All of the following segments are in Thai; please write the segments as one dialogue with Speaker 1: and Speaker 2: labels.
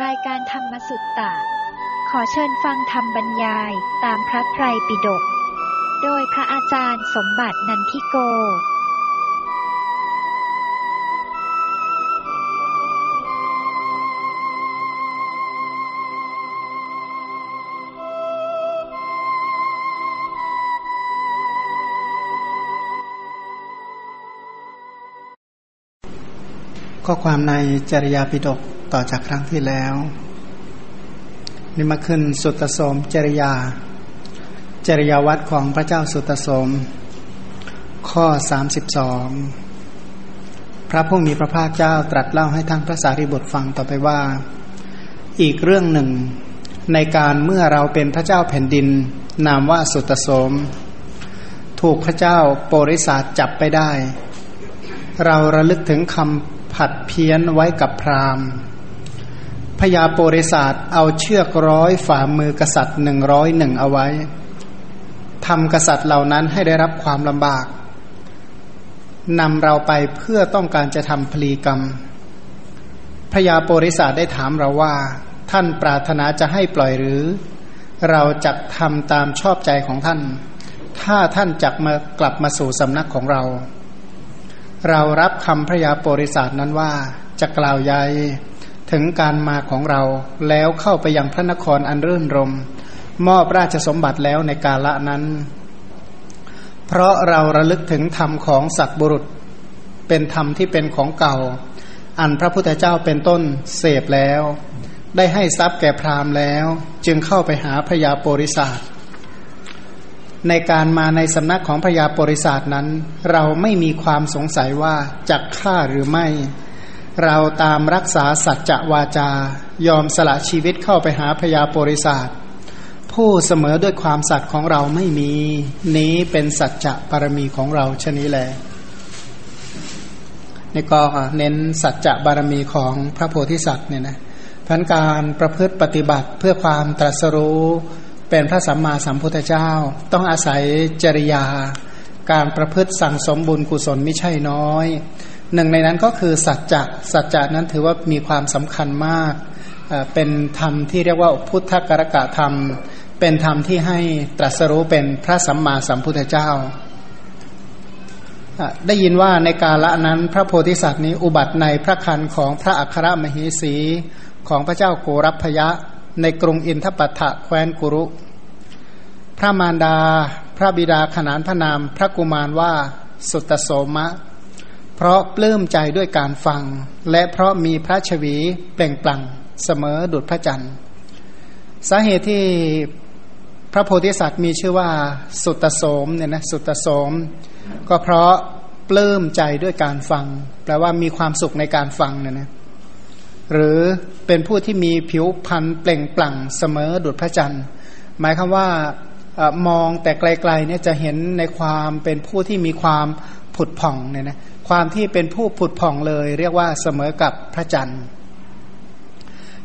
Speaker 1: รายการธรรมสุตตะ ขอเชิญฟังธรรมบรรยายตามพระไตรปิฎก โดยพระอาจารย์สมบัตินันทิโก
Speaker 2: ข้อความในจริยาปิฎก ต่อจากครั้งที่แล้ว นี่มาขึ้นสุตโสมจริยา จริยาวัดของพระเจ้าสุตโสม ข้อ32พระผู้มีพระภาคเจ้าตรัสเล่าให้ทั้งพระสารีบุตรฟังต่อไปว่า อีกเรื่องหนึ่ง ในการเมื่อเราเป็นพระเจ้าแผ่นดิน นามว่าสุตโสม ถูกพระเจ้าโปริศาสจับไปได้ เราระลึกถึงคำผัดเพี้ยนไว้กับพราหมณ์ พญาโปริศาสเอาเชือกร้อยฝ่ามือกษัตริย์หนึ่งร้อยหนึ่งเอาไว้ทำกษัตริย์เหล่านั้นให้ได้รับความลำบากนำเราไปเพื่อต้องการจะทำพลีกรรมพญาโปริศาสได้ถามเราว่า ท่านปรารถนาจะให้ปล่อยหรือ เราจะทำตามชอบใจของท่าน ถ้าท่านจักมากลับมาสู่สำนักของเรา เรารับคำพระยาโปริศาสนั้นว่าจะกล่าวใย ถึงการมาของเราแล้วเข้าไปยังพระนครอันรื่นรม มอบราชสมบัติแล้วในกาละนั้น เพราะเราระลึกถึงธรรมของสัตบุรุษ เป็นธรรมที่เป็นของเก่า อันพระพุทธเจ้าเป็นต้นเสพแล้ว ได้ให้ทรัพย์แก่พราหมณ์แล้ว จึงเข้าไปหาพระยาโปริศาสในการมาในสำนักของพระยาโปริศาสนั้น เราไม่มีความสงสัยว่าจะฆ่าหรือไม่ เราตามรักษาสัจจะวาจา ยอมสละชีวิตเข้าไปหาพยาโปริศาสผู้เสมอด้วยความสัตย์ของเราไม่มี นี้เป็นสัจจะบารมีของเราชนี้แหละนี่ก็เน้นสัจจะบารมีของพระโพธิสัตว์เนี่ยนะพันการประพฤติปฏิบัติเพื่อความตรัสรู้เป็นพระสัมมาสัมพุทธเจ้า ต้องอาศัยจริยา การประพฤติสั่งสมบุญกุศลไม่ใช่น้อย หนึ่งในนั้นก็คือสัจจะสัจจะนั้นถือว่ามีความสำคัญมากเป็นธรรมที่เรียกว่าพุทธกรกะธรรม เป็นธรรมที่ให้ตรัสรู้เป็นพระสัมมาสัมพุทธเจ้า ได้ยินว่าในกาละนั้นพระโพธิสัตว์นี้อุบัติในพระคันของพระอัครมเหสีของพระเจ้าโกรพพยะ ในกรุงอินทปัฏฐะแคว้นกุรุ พระมารดา พระบิดาขนานพระนามพระกุมารว่าสุตโสมะ เพราะปลื้มใจด้วยการฟัง และเพราะมีพระชวีเปล่งปลั่งเสมอดุจพระจันทร์ สาเหตุที่พระโพธิสัตว์มีชื่อว่าสุตโสมเนี่ยนะสุตโสม ก็เพราะปลื้มใจด้วยการฟัง แปลว่ามีความสุขในการฟังเนี่ยนะหรือเป็นผู้ที่มีผิวพรรณเปล่งปลั่งเสมอดุจพระจันทร์ หมายคำว่ามองแต่ไกลๆเนี่ยจะเห็นในความเป็นผู้ที่มีความผุดผ่องเนี่ยนะ ความที่เป็นผู้ผุดผ่องเลย เรียกว่าเสมอกับพระจันทร์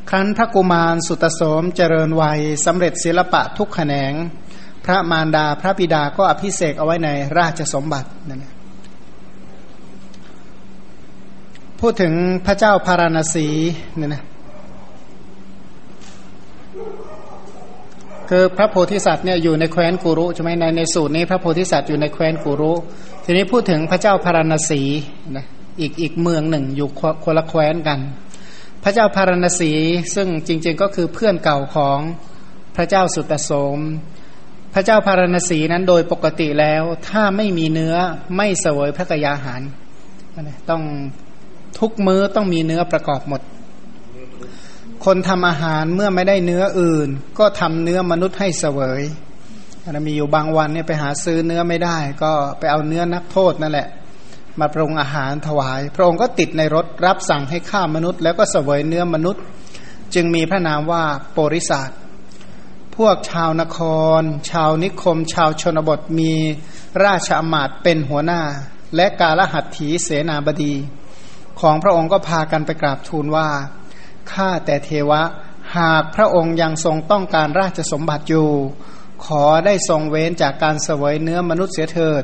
Speaker 2: ครั้นพระกุมารสุตโสมเจริญวัยสำเร็จศิลปะทุกแขนง พระมารดาพระบิดาก็อภิเศกเอาไว้ในราชสมบัตินั่นพูดถึงพระเจ้าพาราณสีเนี่ยนะ คือพระโพธิสัตว์เนี่ยอยู่ในแคว้นกุรุใช่ไหมในในสูตรนี้พระโพธิสัตว์อยู่ในแคว้นกุรุ ทีนี้พูดถึงพระเจ้าพาราณสีนะอีกอีกเมืองหนึ่งอยู่คนละแคว้นกัน พระเจ้าพาราณสีซึ่งจริง ๆ ก็คือเพื่อนเก่าของพระเจ้าสุตโสม พระเจ้าพาราณสีนั้นโดยปกติแล้วถ้าไม่มีเนื้อไม่เสวยพระกยาหาร ต้องทุกมื้อต้องมีเนื้อประกอบหมด คนทำอาหารเมื่อไม่ได้เนื้ออื่น ก็ทำเนื้อมนุษย์ให้เสวยนะมีอยู่บางวันเนี่ยไปหาซื้อเนื้อไม่ได้ ก็ไปเอาเนื้อนักโทษนั่นแหละ มาปรุงอาหารถวาย พระองค์ก็ติดในรถรับสั่งให้ฆ่ามนุษย์ แล้วก็เสวยเนื้อมนุษย์ จึงมีพระนามว่าโปริศาสพวกชาวนคร ชาวนิคม ชาวชนบทมีราชอมาตเป็นหัวหน้า และกาลหัตถีเสนาบดี ของพระองค์ก็พากันไปกราบทูลว่า ข้าแต่เทวะ หากพระองค์ยังทรงต้องการราชสมบัติอยู่ ขอได้ทรงเว้นจากการเสวยเนื้อมนุษย์เสียเถิด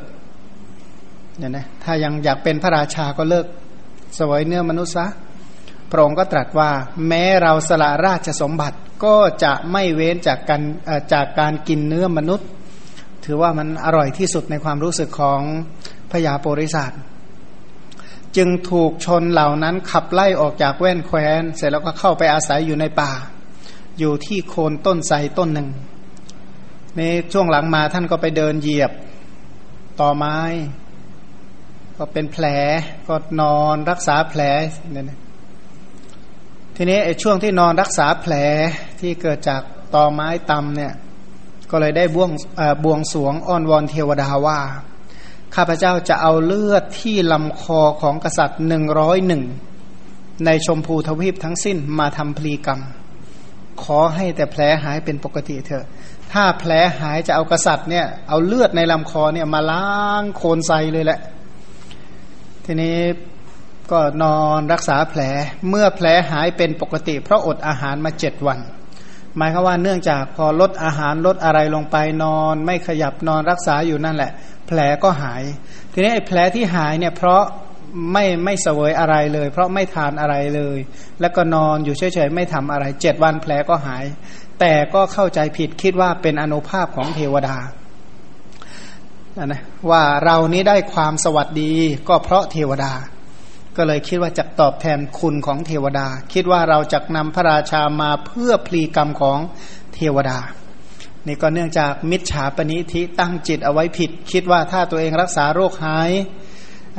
Speaker 2: เนี่ยนะถ้ายังอยากเป็นพระราชาก็เลิกเสวยเนื้อมนุษย์ซะพระองค์ก็ตรัสว่า แม้เราสละราชสมบัติก็จะไม่เว้นจากการจากการกินเนื้อมนุษย์ ถือว่ามันอร่อยที่สุดในความรู้สึกของพญาโปริสัต จึงถูกชนเหล่านั้นขับไล่ออกจากแว่นแคว้น เสร็จแล้วก็เข้าไปอาศัยอยู่ในป่า อยู่ที่โคนต้นไทรต้นหนึ่ง ในช่วงหลังมาท่านก็ไปเดินเหยียบต่อไม้ ก็เป็นแผลก็นอนรักษาแผลเนี่ยทีนี้ไอ้ช่วงที่นอนรักษาแผลที่เกิดจากตอไม้ตำเนี่ย ก็เลยได้บวงบวงสวงอ้อนวอนเทวดาว่า ข้าพเจ้าจะเอาเลือดที่ลำคอของกษัตริย์หนึ่งร้อยหนึ่งในชมพูทวีปทั้งสิ้นมาทำพลีกรรม ขอให้แต่แผลหายเป็นปกติเถอะ ถ้าแผลหายจะเอากษัตริย์เนี่ยเอาเลือดในลำคอเนี่ยมาล้างโคลนไซเลยแหละ ทีนี้ก็นอนรักษาแผลเมื่อแผลหายเป็นปกติ เพราะอดอาหารมาเจ็ดวัน หมายคือว่าเนื่องจากพอลดอาหารลดอะไรลงไปนอน ไม่ขยับนอนรักษาอยู่นั่นแหละ แผลก็หาย ทีนี้ไอ้แผลที่หายเนี่ยเพราะไม่ไม่เสวยอะไรเลย เพราะไม่ทานอะไรเลย แล้วก็นอนอยู่เฉยๆไม่ทำอะไรเจ็ดวันแผลก็หาย แต่ก็เข้าใจผิดคิดว่าเป็นอนุภาพของเทวดานะว่าเรานี้ได้ความสวัสดีก็เพราะเทวดา ก็เลยคิดว่าจะตอบแทนคุณของเทวดา คิดว่าเราจะนำพระราชามาเพื่อพลีกรรมของเทวดา นี่ก็เนื่องจากมิจฉาปณิธิตั้งจิตเอาไว้ผิด คิดว่าถ้าตัวเองรักษาโรคหาย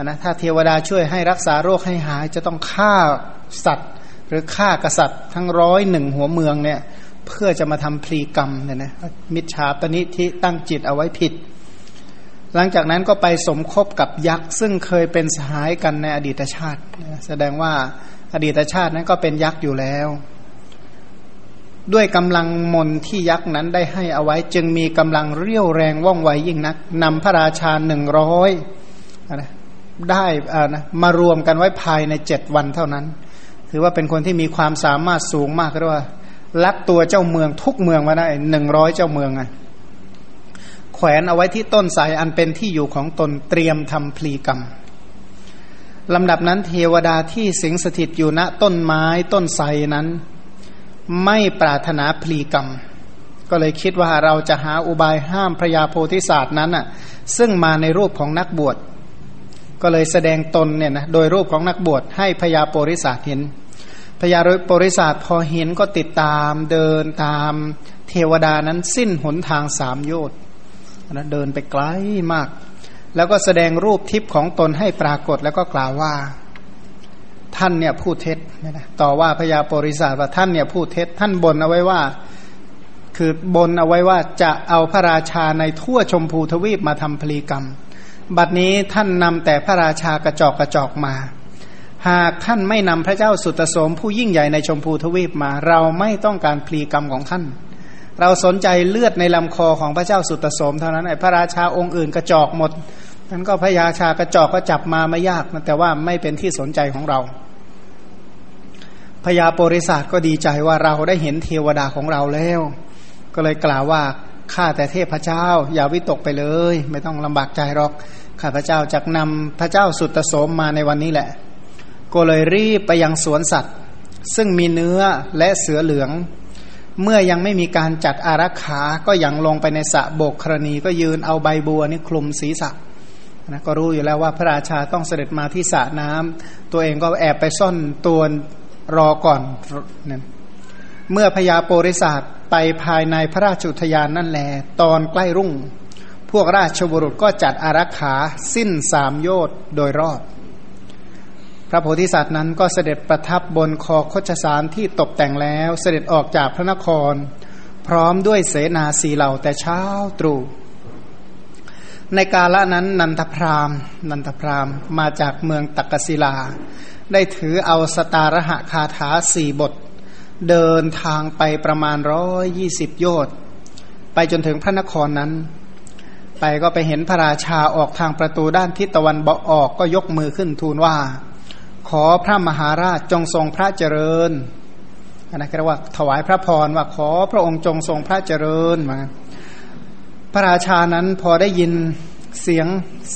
Speaker 2: นะถ้าเทวดาช่วยให้รักษาโรคให้หายจะต้องฆ่าสัตว์ หรือฆ่ากษัตริย์ทั้งร้อยหนึ่งหัวเมืองเนี่ยเพื่อจะมาทำพลีกรรมเนี่ยนะมิจฉาปณิธิตั้งจิตเอาไว้ผิด หลังจากนั้นก็ไปสมคบกับยักษ์ ซึ่งเคยเป็นสหายกันในอดีตชาติ แสดงว่าอดีตชาตินั้นก็เป็นยักษ์อยู่แล้ว ด้วยกำลังมนที่ยักษ์นั้นได้ให้เอาไว้จึงมีกำลังเรี่ยวแรงว่องไวยิ่งนักนำพระราชาหนึ่งร้อยได้นะมารวมกันไว้ภายในเจ็ดวันเท่านั้น ถือว่าเป็นคนที่มีความสามารถสูงมากเรียกว่าลักตัวเจ้าเมืองทุกเมืองมาได้หนึ่งร้อยเจ้าเมืองไง แขวนเอาไว้ที่ต้นไทรอันเป็นที่อยู่ของตนเตรียมทำพลีกรรมลำดับนั้นเทวดาที่สิงสถิตอยู่ณต้นไม้ต้นไทรนั้น ไม่ปรารถนาพลีกรรม ก็เลยคิดว่าเราจะหาอุบายห้ามพระยาโพธิศาสตร์นั้นอะซึ่งมาในรูปของนักบวช ก็เลยแสดงตนเนี่ยนะโดยรูปของนักบวชให้พญาโพธิศาสตร์เห็นพญาโพธิศาสตร์พอเห็นก็ติดตามเดินตามเทวดานั้นสิ้นหนทางสามโยชน์ นะเดินไปไกลมาก แล้วก็แสดงรูปทิพย์ของตนให้ปรากฏแล้วก็กล่าวว่า ท่านเนี่ยพูดเท็จนะต่อว่าพญาปริศาสว่าท่านเนี่ยพูดเท็จ ท่านบนเอาไว้ว่า คือบนเอาไว้ว่าจะเอาพระราชาในทั่วชมพูทวีปมาทำพลีกรรม บัดนี้ท่านนำแต่พระราชากระจอกกระจอกมา หากท่านไม่นำพระเจ้าสุตโสมผู้ยิ่งใหญ่ในชมพูทวีปมา เราไม่ต้องการพลีกรรมของท่าน เราสนใจเลือดในลำคอของพระเจ้าสุตโสมเท่านั้นไอ้พระราชาองค์อื่นกระจอกหมดนั้นก็พระยาชากระจอกก็จับมาไม่ยากแต่ว่าไม่เป็นที่สนใจของเราพญาโปริศาสก็ดีใจว่าเราได้เห็นเทวดาของเราแล้ว ก็เลยกล่าวว่าข้าแต่เทพเจ้า อย่าวิตกไปเลย ไม่ต้องลำบากใจหรอกข้าพระเจ้าจะนำพระเจ้าสุตโสมมาในวันนี้แหละ ก็เลยรีบไปยังสวนสัตว์ ซึ่งมีเนื้อและเสือเหลือง เมื่อยังไม่มีการจัดอารักขา ก็ยังลงไปในสระโบกครณี ก็ยืนเอาใบบัวนี่คลุมศีรษะนะก็รู้อยู่แล้วว่าพระราชาต้องเสด็จมาที่สระน้ำตัวเองก็แอบไปซ่อนตัวรอก่อนนั่นเมื่อพญาโปริศาสไปภายในพระราชุทยานนั่นแหละตอนใกล้รุ่ง พวกราชบุรุษก็จัดอารักขาสิ้นสามโยชน์โดยรอบ ระโพธิสัตว์นั้นก็เสด็จประทับบนคอคชสารที่ตกแต่งแล้วเสด็จออกจากพระนคร พร้อมด้วยเสนาสีเหล่าแต่เช้าตรู่ในกาละนั้นนันทพรามนันทพรามมาจากเมืองตักกศิลา ได้ถือเอาสตารหะคาถาสี่บท เดินทางไปประมาณร้อยยี่สิบโยชน์ไปจนถึงพระนครนั้น ไปก็ไปเห็นพระราชาออกทางประตูด้านทิศตะวันเบออกก็ยกมือขึ้นทูลว่า ขอพระมหาราชจงทรงพระเจริญอันนั้นเรียกว่าถวายพระพรว่าขอพระองค์จงทรงพระเจริญมาพระราชานั้นพอได้ยินเสียง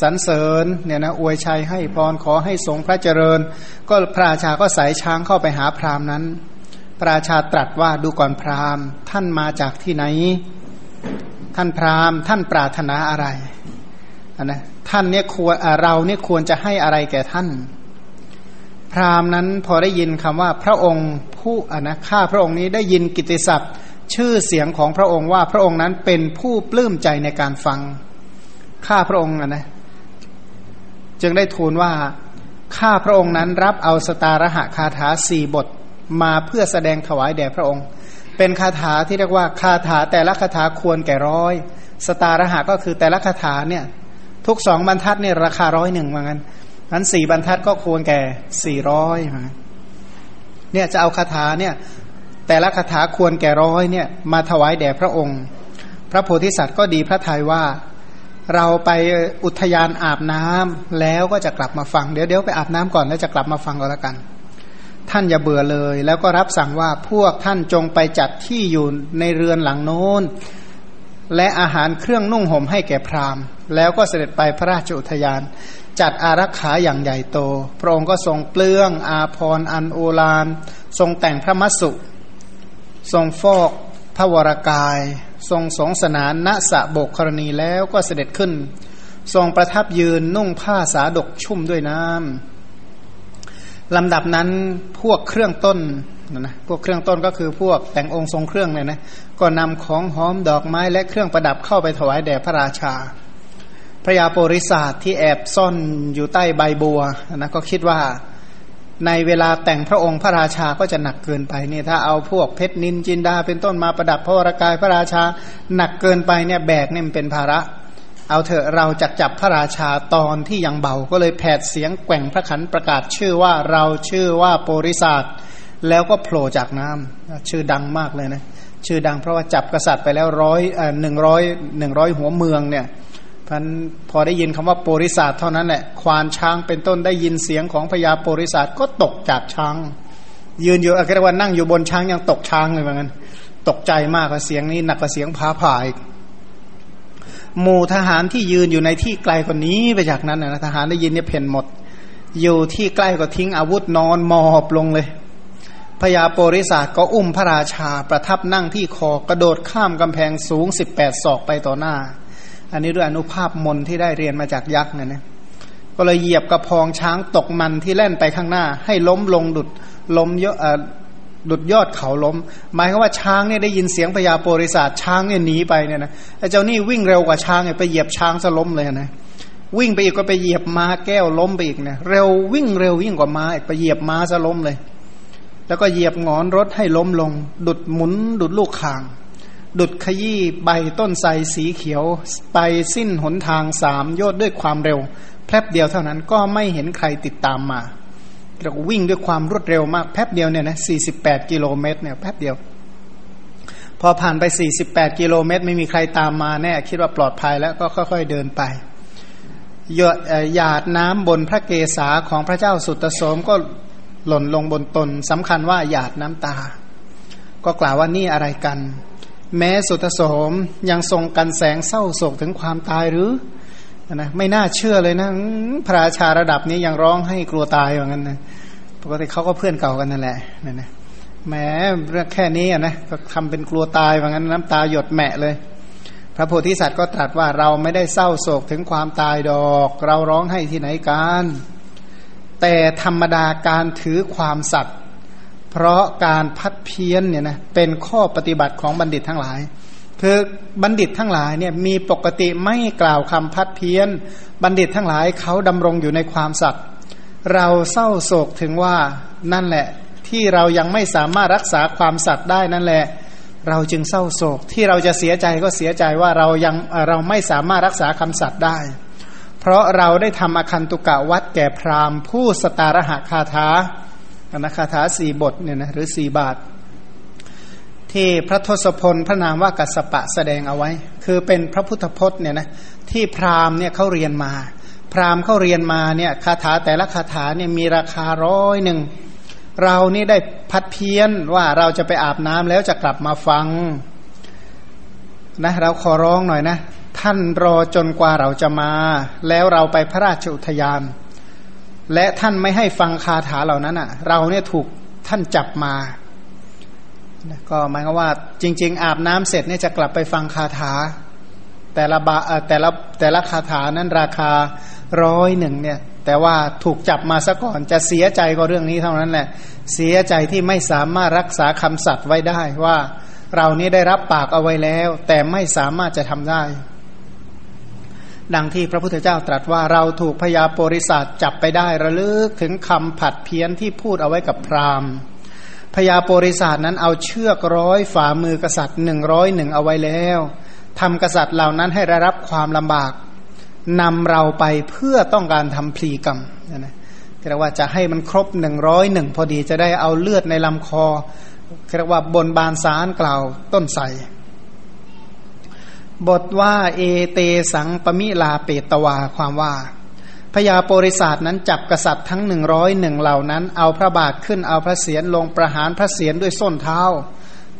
Speaker 2: สรรเสริญเนี่ยนะอวยชัยให้พรขอให้ทรงพระเจริญ ก็พระราชาก็สายช้างเข้าไปหาพราหมณ์นั้น พระราชาตรัสว่าดูก่อนพราหมณ์ ท่านมาจากที่ไหน ท่านพราหมณ์ ท่านปรารถนาอะไรนนะท่านเนี่ยควรเราเนี่ยควรจะให้อะไรแก่ท่าน พราหมณ์นั้นพอได้ยินคำว่าพระองค์ผู้อนะข้าพระองค์นี้ได้ยินกิติศัพท์ ชื่อเสียงของพระองค์ว่าพระองค์นั้นเป็นผู้ปลื้มใจในการฟังข้าพระองค์นะจึงได้ทูลว่าข้าพระองค์นั้นรับเอาสตารหะคาถาสี่บทมาเพื่อแสดงถวายแด่พระองค์ เป็นคาถาที่เรียกว่าคาถาแต่ละคาถาควรแก่ร้อยสตารหะก็คือแต่ละคาถาเนี่ย ทุกสองบรรทัดเนี่ยราคาร้อยหนึ่งเหมือนกั นั้นสี่บรรทัดก็ควรแก่สี่ร้อยเนี่ยจะเอาคาถาเนี่ย แต่ละคาถาควรแก่ร้อยเนี่ย มาถวายแด่พระองค์ พระโพธิสัตว์ก็ดีพระทัยว่า เราไปอุทยานอาบน้ำแล้วก็จะกลับมาฟังเดี๋ยวเดี๋ยวไปอาบน้ำก่อนแล้วจะกลับมาฟังก็แล้วกัน ท่านอย่าเบื่อเลย แล้วก็รับสั่งว่าพวกท่านจงไปจัดที่อยู่ในเรือนหลังโน้นและอาหารเครื่องนุ่งห่มให้แก่พราหมณ์ แล้วก็เสด็จไปพระราชอุทยาน จัดอารักขาอย่างใหญ่โต พระองค์ก็ทรงเปลื้องอาพรอันโอฬารทรงแต่งพระมัสสุ ทรงฟอกพระวรากาย ทรงสงสนานณสะโบกกรณีแล้วก็เสด็จขึ้น ทรงประทับยืนนุ่งผ้าสาดกชุ่มด้วยน้ำลำดับนั้นพวกเครื่องต้นนะพวกเครื่องต้นก็คือพวกแต่งองค์ทรงเครื่องเนี่ยนะก็นำของหอมดอกไม้และเครื่องประดับเข้าไปถวายแด่พระราชา ระยาโปริศาสที่แอบซ่อนอยู่ใต้ใบบัวนะก็คิดว่าในเวลาแต่งพระองค์พระราชาก็จะหนักเกินไปเนี่ยถ้าเอาพวกเพชรนินจินดา เป็นต้นมาประดับพระวรากายพระราชาหนักเกินไปเนี่ยแบกเนี่ยมันเป็นภาระ เอาเถอะเราจักจับพระราชาตอนที่ยังเบาก็เลยแผดเสียงแกว่งพระขันประกาศชื่อว่าเราชื่อว่าโปริศาสแล้วก็โผล่จากน้ำชื่อดังมากเลยนะชื่อดังเพราะว่าจับกษัตริย์ไปแล้วร้อยหนึ่งร้อยหนึ่งร้อยหัวเมืองเนี่ย พันพอได้ยินคำว่าโปริศาสเท่านั้นแหละควานช้างเป็นต้นได้ยินเสียงของพญาโปริศาสก็ตกจากช้าง ยืนอยู่อะไรว่านั่งอยู่บนช้างยังตกช้างเลยเหมือนกันตกใจมากเสียงนี้หนักกว่าเสียงพาผายหมู่ทหารที่ยืนอยู่ในที่ไกลกว่านี้ไปจากนั้นนะทหารได้ยินเนี่ยเพ่นหมด อยู่ที่ใกล้ก็ทิ้งอาวุธนอนมอบลงเลยพญาโปริศาสก็อุ้มพระราชาประทับนั่งที่คอกระโดดข้ามกำแพงสูงสิบแปดศอกไปต่อหน้า อันนี้ด้วยอนุภาพมนที่ได้เรียนมาจากยักษ์เนี่ยนะก็เลยเหยียบกระพองช้างตกมันที่แล่นไปข้างหน้า ให้ล้มลงดุดล้มเยอะดุดยอดเขาล้ม หมายความว่าช้างเนี่ยได้ยินเสียงพญาโปริศาสช้างเนี่ยหนีไปเนี่ยนะไอ้เจ้านี่วิ่งเร็วกว่าช้างเนี่ยไปเหยียบช้างซะล้มเลยนะวิ่งไปอีกก็ไปเหยียบม้าแก้วล้มไปอีกเนี่ยเร็ววิ่งเร็วยิ่งกว่าม้าอีกไปเหยียบม้าซะล้มเลย แล้วก็เหยียบงอนรถให้ล้มลง ดุดหมุนดุดลูกคาง ดุดขยี้ใบต้นไทรสีเขียว ไปสิ้นหนทางสามโยดด้วยความเร็วแป๊บเดียวเท่านั้นก็ไม่เห็นใครติดตามมาเราวิ่งด้วยความรวดเร็วมากแป๊บเดียวเนี่ยนะสี่สิบแปดกิโลเมตรเนี่ยแป๊บเดียว พอผ่านไปสี่สิบแปดกิโลเมตร ไม่มีใครตามมาแน่คิดว่าปลอดภัยแล้วก็ค่อย ๆเดินไปหยดหยาดน้ำบนพระเกศาของพระเจ้าสุตโสมก็หล่นลงบนตนสำคัญว่าหยาดน้ำตา ก็กล่าวว่านี่อะไรกัน แม้สุตโสมยังทรงกันแสงเศร้าโศกถึงความตายหรือนะไม่น่าเชื่อเลยนะพระราชาระดับนี้ยังร้องให้กลัวตายอย่างนั้นนะปกติเขาก็เพื่อนเก่ากันนั่นแหละนั่นนะแม้เรื่องแค่นี้นะก็ทำเป็นกลัวตายอย่างนั้นน้ำตาหยดแมะเลย พระโพธิสัตว์ก็ตรัสว่าเราไม่ได้เศร้าโศกถึงความตายดอก เราร้องให้ที่ไหนกันแต่ธรรมดาการถือความสัตย์ เพราะการพัดเพี้ยนเนี่ยนะเป็นข้อปฏิบัติของบัณฑิตทั้งหลาย คือบัณฑิตทั้งหลายเนี่ยมีปกติไม่กล่าวคำพัดเพี้ยน บัณฑิตทั้งหลายเขาดำรงอยู่ในความสัตย์เราเศร้าโศกถึงว่านั่นแหละ ที่เรายังไม่สามารถรักษาความสัตย์ได้นั่นแหละ เราจึงเศร้าโศก ที่เราจะเสียใจก็เสียใจว่าเรายังเราไม่สามารถรักษาคำสัตย์ได้ เพราะเราได้ทำอคันตุกะวัดแก่พราหมณ์ผู้สตารหะคาถา นาคาถาสี่บทเนี่ยนะหรือสี่บาท ที่พระทศพลพระนามว่ากัสปะแสดงเอาไว้ คือเป็นพระพุทธพจน์เนี่ยนะที่พราหมณ์เนี่ยเขาเรียนมา พราหมณ์เขาเรียนมาเนี่ยคาถาแต่ละคาถาเนี่ยมีราคาร้อยหนึ่งเรานี่ได้พัดเพี้ยนว่าเราจะไปอาบน้ำแล้วจะกลับมาฟังนะเราขอร้องหน่อยนะ ท่านรอจนกว่าเราจะมา แล้วเราไปพระราชอุทยาน และท่านไม่ให้ฟังคาถาเหล่านั้นอะ เราเนี่ยถูกท่านจับมา ก็หมายความว่าจริง ๆ อาบน้ำเสร็จเนี่ยจะกลับไปฟังคาถา แต่ละบาแต่ละแต่ละคาถานั้นราคาร้อยหนึ่งเนี่ย แต่ว่าถูกจับมาซะก่อนจะเสียใจก็เรื่องนี้เท่านั้นแหละ เสียใจที่ไม่สามารถรักษาคำสัตย์ไว้ได้ว่า เรานี้ได้รับปากเอาไว้แล้ว แต่ไม่สามารถจะทำได้ ดังที่พระพุทธเจ้าตรัสว่าเราถูกพยาปริศาสจับไปได้ระลึกถึงคำผัดเพี้ยนที่พูดเอาไว้กับพราหมณ์พยาปริศาสนั้นเอาเชือกร้อยฝ่ามือกษัตริย์หนึ่งร้อยหนึ่งเอาไว้แล้วทำกษัตริย์เหล่านั้นให้ได้รับความลำบากนำเราไปเพื่อต้องการทำพลีกรรมนะเรียกว่าจะให้มันครบหนึ่งร้อยหนึ่งพอดีจะได้เอาเลือดในลำคอเรียกว่าบนบานสารกล่าวต้นใส บทว่าเอเตสังปมิลาเปตวาความว่าพญาโปริศาสนั้นจับกษัตริย์ทั้งหนึ่งร้อยหนึ่งเหล่านั้น เอาพระบาทขึ้นเอาพระเศียรลงประหารพระเศียรด้วยส้นเท้า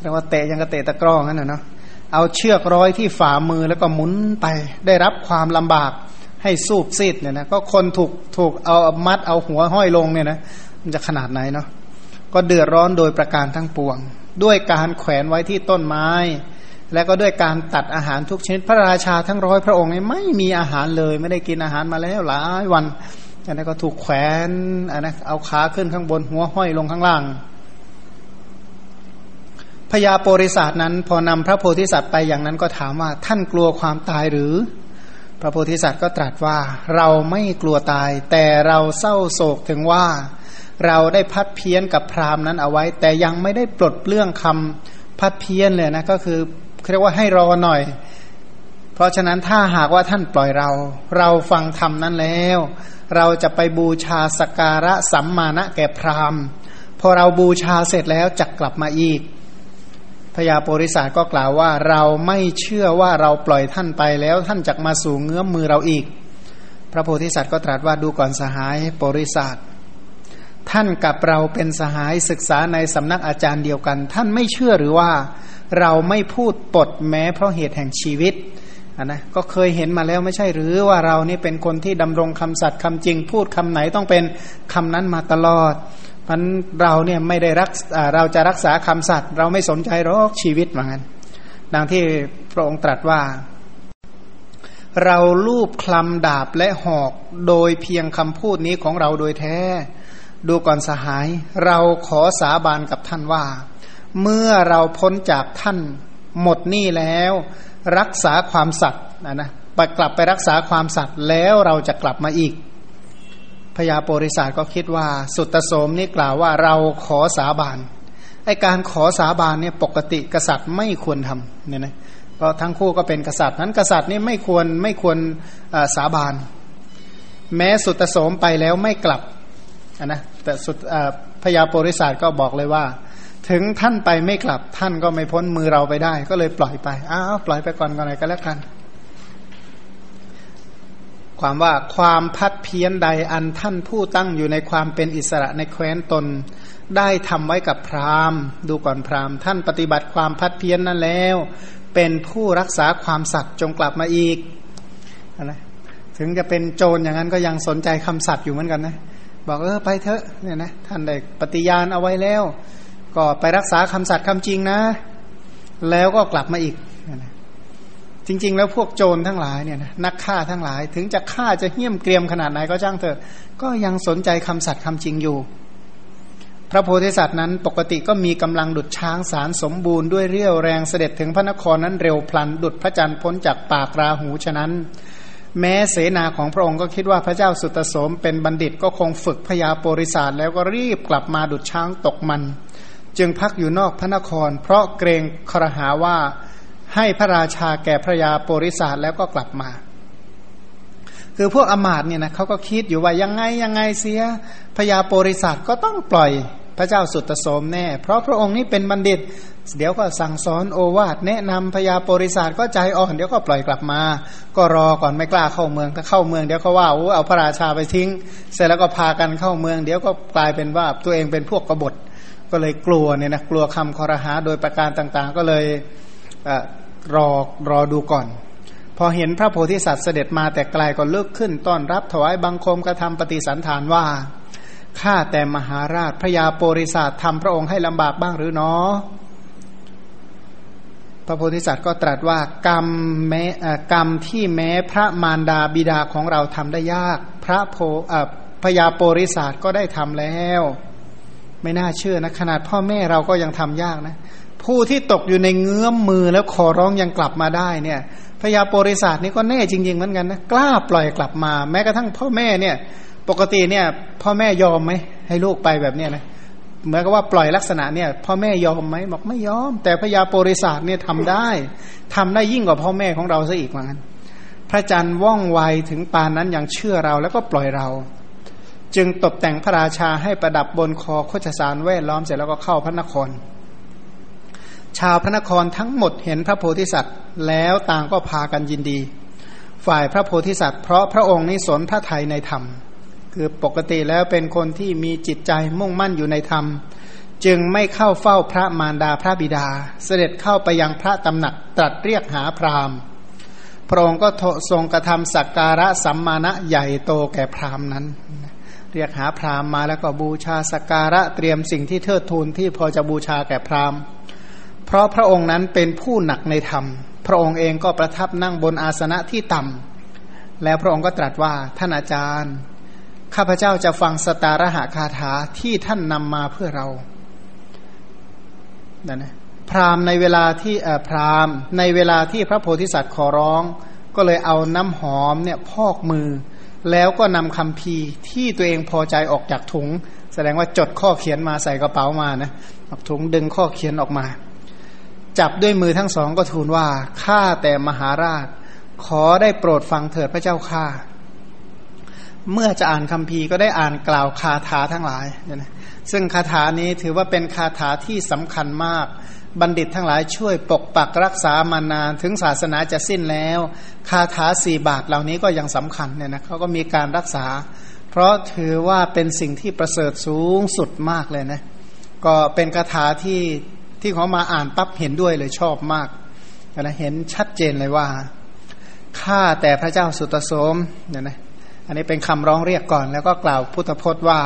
Speaker 2: เรียกว่าเตะยังกระเตะตะกร้องนั่นนะเนาะเอาเชือกร้อยที่ฝ่ามือแล้วก็หมุนไป ได้รับความลำบากให้สูบซีดเนี่ยนะก็คนถูกถูกเอามัดเอาหัวห้อยลงเนี่ยนะมันจะขนาดไหนเนาะก็เดือดร้อนโดยประการทั้งปวง ด้วยการแขวนไว้ที่ต้นไม้ และก็ด้วยการตัดอาหารทุกชนิดพระราชาทั้งร้อยพระองค์ไม่มีอาหารเลย ไม่ได้กินอาหารมาแล้วหลายวันอันนั้นก็ถูกแขวนอันนั้นเอาขาขึ้นข้างบนหัวห้อยลงข้างล่างพญาโปริศาสนั้น พอนำพระโพธิสัตว์ไปอย่างนั้นก็ถามว่าท่านกลัวความตายหรือ พระโพธิสัตว์ก็ตรัสว่าเราไม่กลัวตาย แต่เราเศร้าโศกถึงว่า เราได้พัดเพี้ยนกับพราหมณ์นั้นเอาไว้ แต่ยังไม่ได้ปลดเปลื้องคำพัดเพี้ยนเลยนะก็คือ เรียกว่าให้รอหน่อย เพราะฉะนั้นถ้าหากว่าท่านปล่อยเรา เราฟังธรรมนั้นแล้ว เราจะไปบูชาสการะสัมมาณะแก่พราหมณ์พอเราบูชาเสร็จแล้วจะกลับมาอีกพญาโปริศาสก็กล่าวว่าเราไม่เชื่อว่าเราปล่อยท่านไปแล้วท่านจะมาสู่เงื้อมมือเราอีก พระโพธิสัตว์ก็ตรัสว่าดูก่อนสหายโปริศาสท่านกับเราเป็นสหายศึกษาในสำนักอาจารย์เดียวกัน ท่านไม่เชื่อหรือว่า เราไม่พูดปดแม้เพราะเหตุแห่งชีวิตนนะก็เคยเห็นมาแล้วไม่ใช่หรือว่าเรานี่เป็นคนที่ดำรงคำสัตย์คำจริง พูดคำไหนต้องเป็นคำนั้นมาตลอดมันเราเนี่ยไม่ได้รักเราจะรักษาคำสัตย์เราไม่สนใจรอกชีวิตเหมือนกันดังที่พระองค์ตรัสว่า เราลูบคลำดาบและหอกโดยเพียงคำพูดนี้ของเราโดยแท้ ดูก่อนสหาย เราขอสาบานกับท่านว่า เมื่อเราพ้นจากท่านหมดหนี้แล้ว รักษาความสัตย์นะนะไปกลับไปรักษาความสัตย์แล้วเราจะกลับมาอีกพญาโปริศาสก็คิดว่า สุตโสมนี่กล่าวว่าเราขอสาบานไอการขอสาบานเนี่ยปกติกษัตริย์ไม่ควรทำเนี่ยนะเพราะทั้งคู่ก็เป็นกษัตริย์นั้นกษัตริย์นี่ไม่ควรไม่ควรสาบานแม้สุตโสมไปแล้วไม่กลับนะแต่สุดพญาโปริศาสก็บอกเลยว่า ถึงท่านไปไม่กลับท่านก็ไม่พ้นมือเราไปได้ ก็เลยปล่อยไปอ้าวปล่อยไปก่อนก่อนไหนก็แล้วกัน ความว่าความพัดเพี้ยนใดอันท่านผู้ตั้งอยู่ในความเป็นอิสระในแคว้นตน ได้ทำไว้กับพราหมณ์ ดูก่อนพราหมณ์ ท่านปฏิบัติความพัดเพี้ยนนั้นแล้ว เป็นผู้รักษาความสัตย์จงกลับมาอีกนะถึงจะเป็นโจรอย่างนั้นก็ยังสนใจคำสัตย์อยู่เหมือนกันนะ บอกเออไปเถอะเนี่ยนะท่านได้ปฏิญาณเอาไว้แล้ว ก็ไปรักษาคำสัตย์คำจริงนะ แล้วก็กลับมาอีกจริง ๆ แล้วพวกโจรทั้งหลายเนี่ยนะนักฆ่าทั้งหลาย ถึงจะฆ่าจะเหี้ยมเกรียมขนาดไหนก็จ้างเถอะ ก็ยังสนใจคำสัตย์คำจริงอยู่ พระโพธิสัตว์นั้นปกติก็มีกำลังดุดช้างสารสมบูรณ์ด้วยเรี่ยวแรงเสด็จถึงพระนครนั้นเร็วพลัน ดุดพระจันทร์พ้นจากปากราหูฉะนั้น แม้เสนาของพระองค์ก็คิดว่าพระเจ้าสุตโสมเป็นบัณฑิตก็คงฝึกพยาโปริศาสแล้วก็รีบกลับมาดุดช้างตกมัน จึงพักอยู่นอกพระนคร เพราะเกรงครหาว่าให้พระราชาแก่พระยาโปริศาสแล้วก็กลับมา คือพวกอมาตเนี่ยนะเขาก็คิดอยู่ว่ายังไงยังไงเสียพระยาโปริศาสก็ต้องปล่อยพระเจ้าสุตโสมแน่ เพราะพระองค์นี้เป็นบัณฑิต เดี๋ยวก็สั่งสอนโอวาทแนะนำพญาโปริศาสก็ใจอ่อนเดี๋ยวก็ปล่อยกลับมา ก็รอก่อนไม่กล้าเข้าเมืองถ้าเข้าเมืองเดี๋ยวเขาว่าโอ้เอาพระราชาไปทิ้ง เสร็จแล้วก็พากันเข้าเมือง เดี๋ยวก็กลายเป็นว่าตัวเองเป็นพวกกบฏ ก็เลยกลัวเนี่ยนะกลัวคำคอรหาโดยประการต่างๆ ก็เลยรอรอดูก่อน พอเห็นพระโพธิสัตว์เสด็จมาแต่ไกลก็เลิกขึ้นต้อนรับถวายบังคมกระทำปฏิสันฐานว่าข้าแต่มหาราชพระยาโปริศาสทำพระองค์ให้ลำบากบ้างหรือเนาะพระโพธิสัตว์ก็ตรัสว่ากรรมแม้กรรมที่แม้พระมารดาบิดาของเราทำได้ยาก พระโพพยาโปริศาสก็ได้ทำแล้ว ไม่น่าเชื่อนะ ขนาดพ่อแม่เราก็ยังทำยากนะ ผู้ที่ตกอยู่ในเงื้อมมือแล้วขอร้องยังกลับมาได้เนี่ยพยาโปริศาสนี่ก็แน่จริงๆเหมือนกันนะกล้าปล่อยกลับมา แม้กระทั่งพ่อแม่เนี่ย ปกติเนี่ย พ่อแม่ยอมไหมให้ลูกไปแบบเนี้ยนะเหมือนกับว่าปล่อยลักษณะเนี่ย พ่อแม่ยอมไหมบอกไม่ยอม แต่พญาโปริศาสเนี่ยทำได้ทำได้ยิ่งกว่าพ่อแม่ของเราซะอีกเหมือนกันพระจันทร์ว่องไวถึงปานนั้นยังเชื่อเราแล้วก็ปล่อยเรา จึงตกแต่งพระราชาให้ประดับบนคอโคชสารแวดล้อมเสร็จแล้วก็เข้าพระนคร ชาวพระนครทั้งหมดเห็นพระโพธิสัตว์ แล้วต่างก็พากันยินดี ฝ่ายพระโพธิสัตว์ เพราะพระองค์นี้สนพระไทยในธรรม คือปกติแล้วเป็นคนที่มีจิตใจมุ่งมั่นอยู่ในธรรม จึงไม่เข้าเฝ้าพระมารดาพระบิดา เสด็จเข้าไปยังพระตำหนักตรัสเรียกหาพราหมณ์ พระองค์ก็ทรงกระทำสักการะสัมมาณะใหญ่โตแก่พราหมณ์นั้น เรียกหาพราหมณ์มาแล้วก็บูชาสการะเตรียมสิ่งที่เทิดทูนที่พอจะบูชาแก่พราหมณ์ เพราะพระองค์นั้นเป็นผู้หนักในธรรม พระองค์เองก็ประทับนั่งบนอาสนะที่ต่ำแล้วพระองค์ก็ตรัสว่าท่านอาจารย์ ข้าพเจ้าจะฟังสตารหาคาถาที่ท่านนำมาเพื่อเรานั่นนะพราหมณ์ในเวลาที่พราหมณ์ในเวลาที่พระโพธิสัตว์ขอร้อง ก็เลยเอาน้ำหอมเนี่ยพอกมือ แล้วก็นำคำพีที่ตัวเองพอใจออกจากถุง แสดงว่าจดข้อเขียนมาใส่กระเป๋ามานะถุงดึงข้อเขียนออกมา จับด้วยมือทั้งสองก็ทูลว่าข้าแต่มหาราช ขอได้โปรดฟังเถิดพระเจ้าข้าเมื่อจะอ่านคำพีก็ได้อ่านกล่าวคาถาทั้งหลาย ซึ่งคาถานี้ถือว่าเป็นคาถาที่สำคัญมาก บัณฑิตทั้งหลายช่วยปกปักรักษามานานถึงศาสนาจะสิ้นแล้ว คาถาสี่บาทเหล่านี้ก็ยังสำคัญเนี่ยนะเขาก็มีการรักษา เพราะถือว่าเป็นสิ่งที่ประเสริฐสูงสุดมากเลยนะก็เป็นคาถาที่ที่เขามาอ่านปั๊บเห็นด้วยเลยชอบมากนะเห็นชัดเจนเลยว่าข้าแต่พระเจ้าสุตโสมเนี่ยนะอันนี้เป็นคำร้องเรียกก่อน แล้วก็กล่าวพุทธพจน์ว่า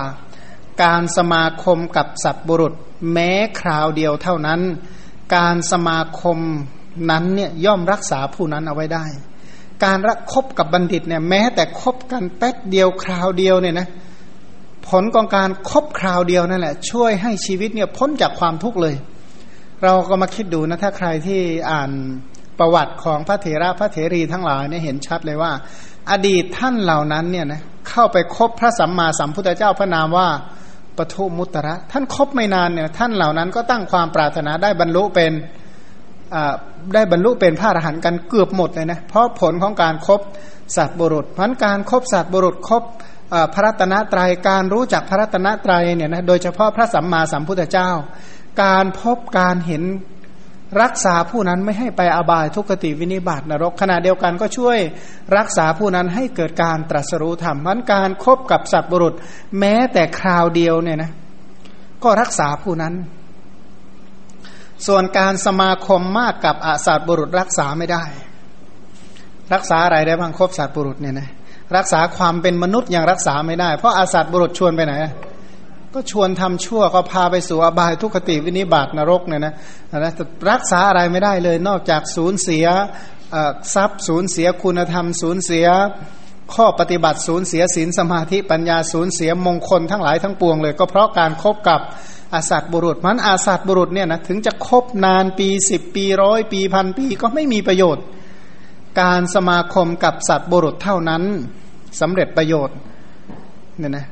Speaker 2: การสมาคมกับสัตบุรุษ แม้คราวเดียวเท่านั้น การสมาคมนั้นเนี่ยย่อมรักษาผู้นั้นเอาไว้ได้ การรักคบกับบัณฑิตเนี่ยแม้แต่คบกันแป๊บเดียวคราวเดียวเนี่ยนะผลของการครบคราวเดียวนั่นแหละ ช่วยให้ชีวิตเนี่ยพ้นจากความทุกข์เลย เราก็มาคิดดูนะถ้าใครที่อ่านประวัติของพระเถระพระเถรีทั้งหลายเนี่ยเห็นชัดเลยว่า อดีตท่านเหล่านั้นเนี่ยนะเข้าไปคบพระสัมมาสัมพุทธเจ้าพระนามว่า ปทุมุตระ ท่านคบไม่นานเนี่ยท่านเหล่านั้นก็ตั้งความปรารถนาได้บรรลุเป็นได้บรรลุเป็นพระอรหันต์กันเกือบหมดเลยนะเพราะผลของการครบสัตบุรุษเพราะการครบสัตบุรุษครบพระรัตนตรยัยการรู้จักพระรัตนตรัยเนี่ยนะโดยเฉพาะพระสัมมาสัมพุทธเจ้า การพบการเห็น รักษาผู้นั้นไม่ให้ไปอบายทุกขติวินิบาตนรกขณะเดียวกันก็ช่วยรักษาผู้นั้นให้เกิดการตรัสรู้ธรรมมันการครบกับสัตว์บุรุษ แม้แต่คราวเดียวเนี่ยนะก็รักษาผู้นั้น ส่วนการสมาคมมากกับอาสัตบุรุษรักษาไม่ได้ รักษาอะไรได้บ้างครบสัตว์บุรุษเนี่ยนะรักษาความเป็นมนุษย์ยังรักษาไม่ได้ เพราะอาสัตบุรุษชวนไปไหน ก็ชวนทำชั่วก็พาไปสู่อบายทุกขติวินิบาตนรกเนี่ยนะนะรักษาอะไรไม่ได้เลย นอกจากสูญเสียทรัพย์สูญเสียคุณธรรม สูญเสีย ข้อปฏิบัติสูญเสียศีลสมาธิปัญญาสูญเสียมงคลทั้งหลายทั้งปวงเลย ก็เพราะการครบกับอาสัตบุรุษมันอาสัตบุรุษเนี่ยนะถึงจะคบนานปีสิบปีร้อยปีพันปีก็ไม่มีประโยชน์ การสมาคมกับสัตว์บุรุษเท่านั้นสำเร็จประโยชน์เนี่ยนะ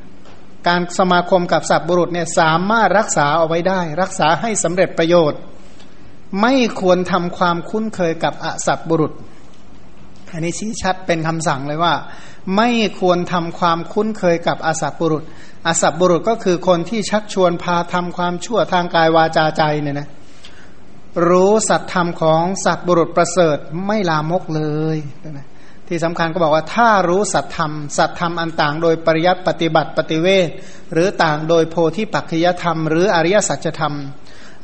Speaker 2: การสมาคมกับสัตว์บุรุษเนี่ยสามารถรักษาเอาไว้ได้ รักษาให้สำเร็จประโยชน์ ไม่ควรทำความคุ้นเคยกับอสัตว์บุรุษ อันนี้ชี้ชัดเป็นคำสั่งเลยว่า ไม่ควรทำความคุ้นเคยกับอสัตว์บุรุษอสัตว์บุรุษก็คือคนที่ชักชวนพาทำความชั่วทางกายวาจาใจเนี่ยนะรู้สัตธรรมของสัตว์บุรุษประเสริฐไม่ลามกเลยนะ ที่สำคัญก็บอกว่าถ้ารู้สัตธรรม สัตธรรมอันต่างโดยปริยัติปฏิบัติปฏิเวทหรือต่างโดยโพธิปัจจยธรรม หรืออริยสัจธรรม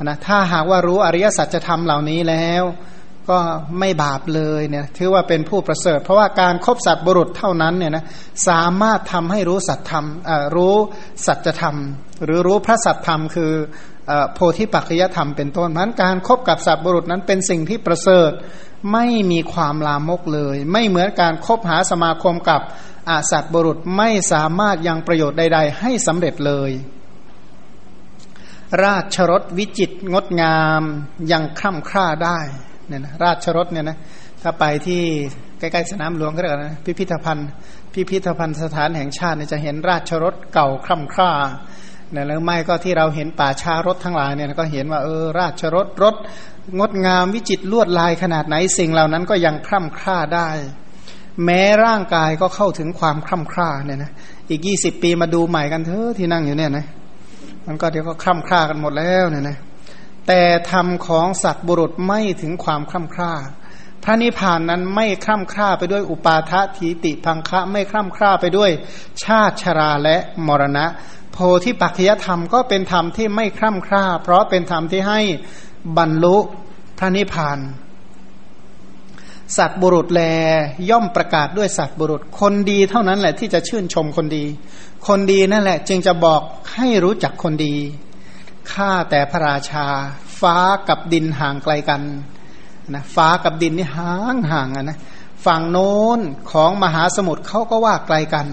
Speaker 2: นะถ้าหากว่ารู้อริยสัจธรรมเหล่านี้แล้ว ก็ไม่บาปเลยเนี่ยถือว่าเป็นผู้ประเสริฐ เพราะว่าการครบสัตว์บุรุษเท่านั้นเนี่ยนะสามารถทำให้รู้สัจธรรมรู้สัจธรรม หรือรู้พระสัจธรรม คือโพธิปัจจยธรรมเป็นต้นนั้นการครบกับสัตว์บุรุษนั้นเป็นสิ่งที่ประเสริฐไม่มีความลามกเลย ไม่เหมือนการคบหาสมาคมกับอาสัตว์บุรุษไม่สามารถยังประโยชน์ใด ๆ ให้สำเร็จเลย ราชรถวิจิตงดงามยังคร่ำคร่าได้ เนี่ยนะราชรถเนี่ยนะถ้าไปที่ใกล้ๆสนามหลวงก็ได้นะพิพิธภัณฑ์ พิพิธภัณฑ์สถานแห่งชาติเนี่ยจะเห็นราชรถเก่าคร่ำคร่าเนี่ยแล้วไม่ก็ที่เราเห็นป่าชารถทั้งหลายเนี่ยก็เห็นว่าเออราชรถรถงดงามวิจิตรลวดลายขนาดไหนสิ่งเหล่านั้นก็ยังคร่ำคร่าได้ แม้ร่างกายก็เข้าถึงความคร่ำคร่าเนี่ยนะอีกยี่สิบปีมาดูใหม่กันเถอะที่นั่งอยู่เนี่ยนะมันก็เดี๋ยวก็คร่ำคร่ากันหมดแล้วเนี่ยนะ แต่ธรรมของสัตว์บุรุษไม่ถึงความคร่ำคร่า พระนิพพานนั้นไม่คร่ำคร่าไปด้วยอุปาทะทีติพังคะไม่คร่ำคร่าไปด้วยชาติชราและมรณะ โพธิปัจจยธรรมก็เป็นธรรมที่ไม่คร่ำคร่า เพราะเป็นธรรมที่ให้บรรลุพระนิพพานสัตว์บุรุษแลย่อมประกาศด้วยสัตว์บุรุษ คนดีเท่านั้นแหละที่จะชื่นชมคนดี คนดีนั่นแหละ จึงจะบอกให้รู้จักคนดี ข้าแต่พระราชา ฟ้ากับดินห่างไกลกันนะฟ้ากับดินนี่ห่างห่างนะฝั่งโน้นของมหาสมุทรเขาก็ว่าไกลกัน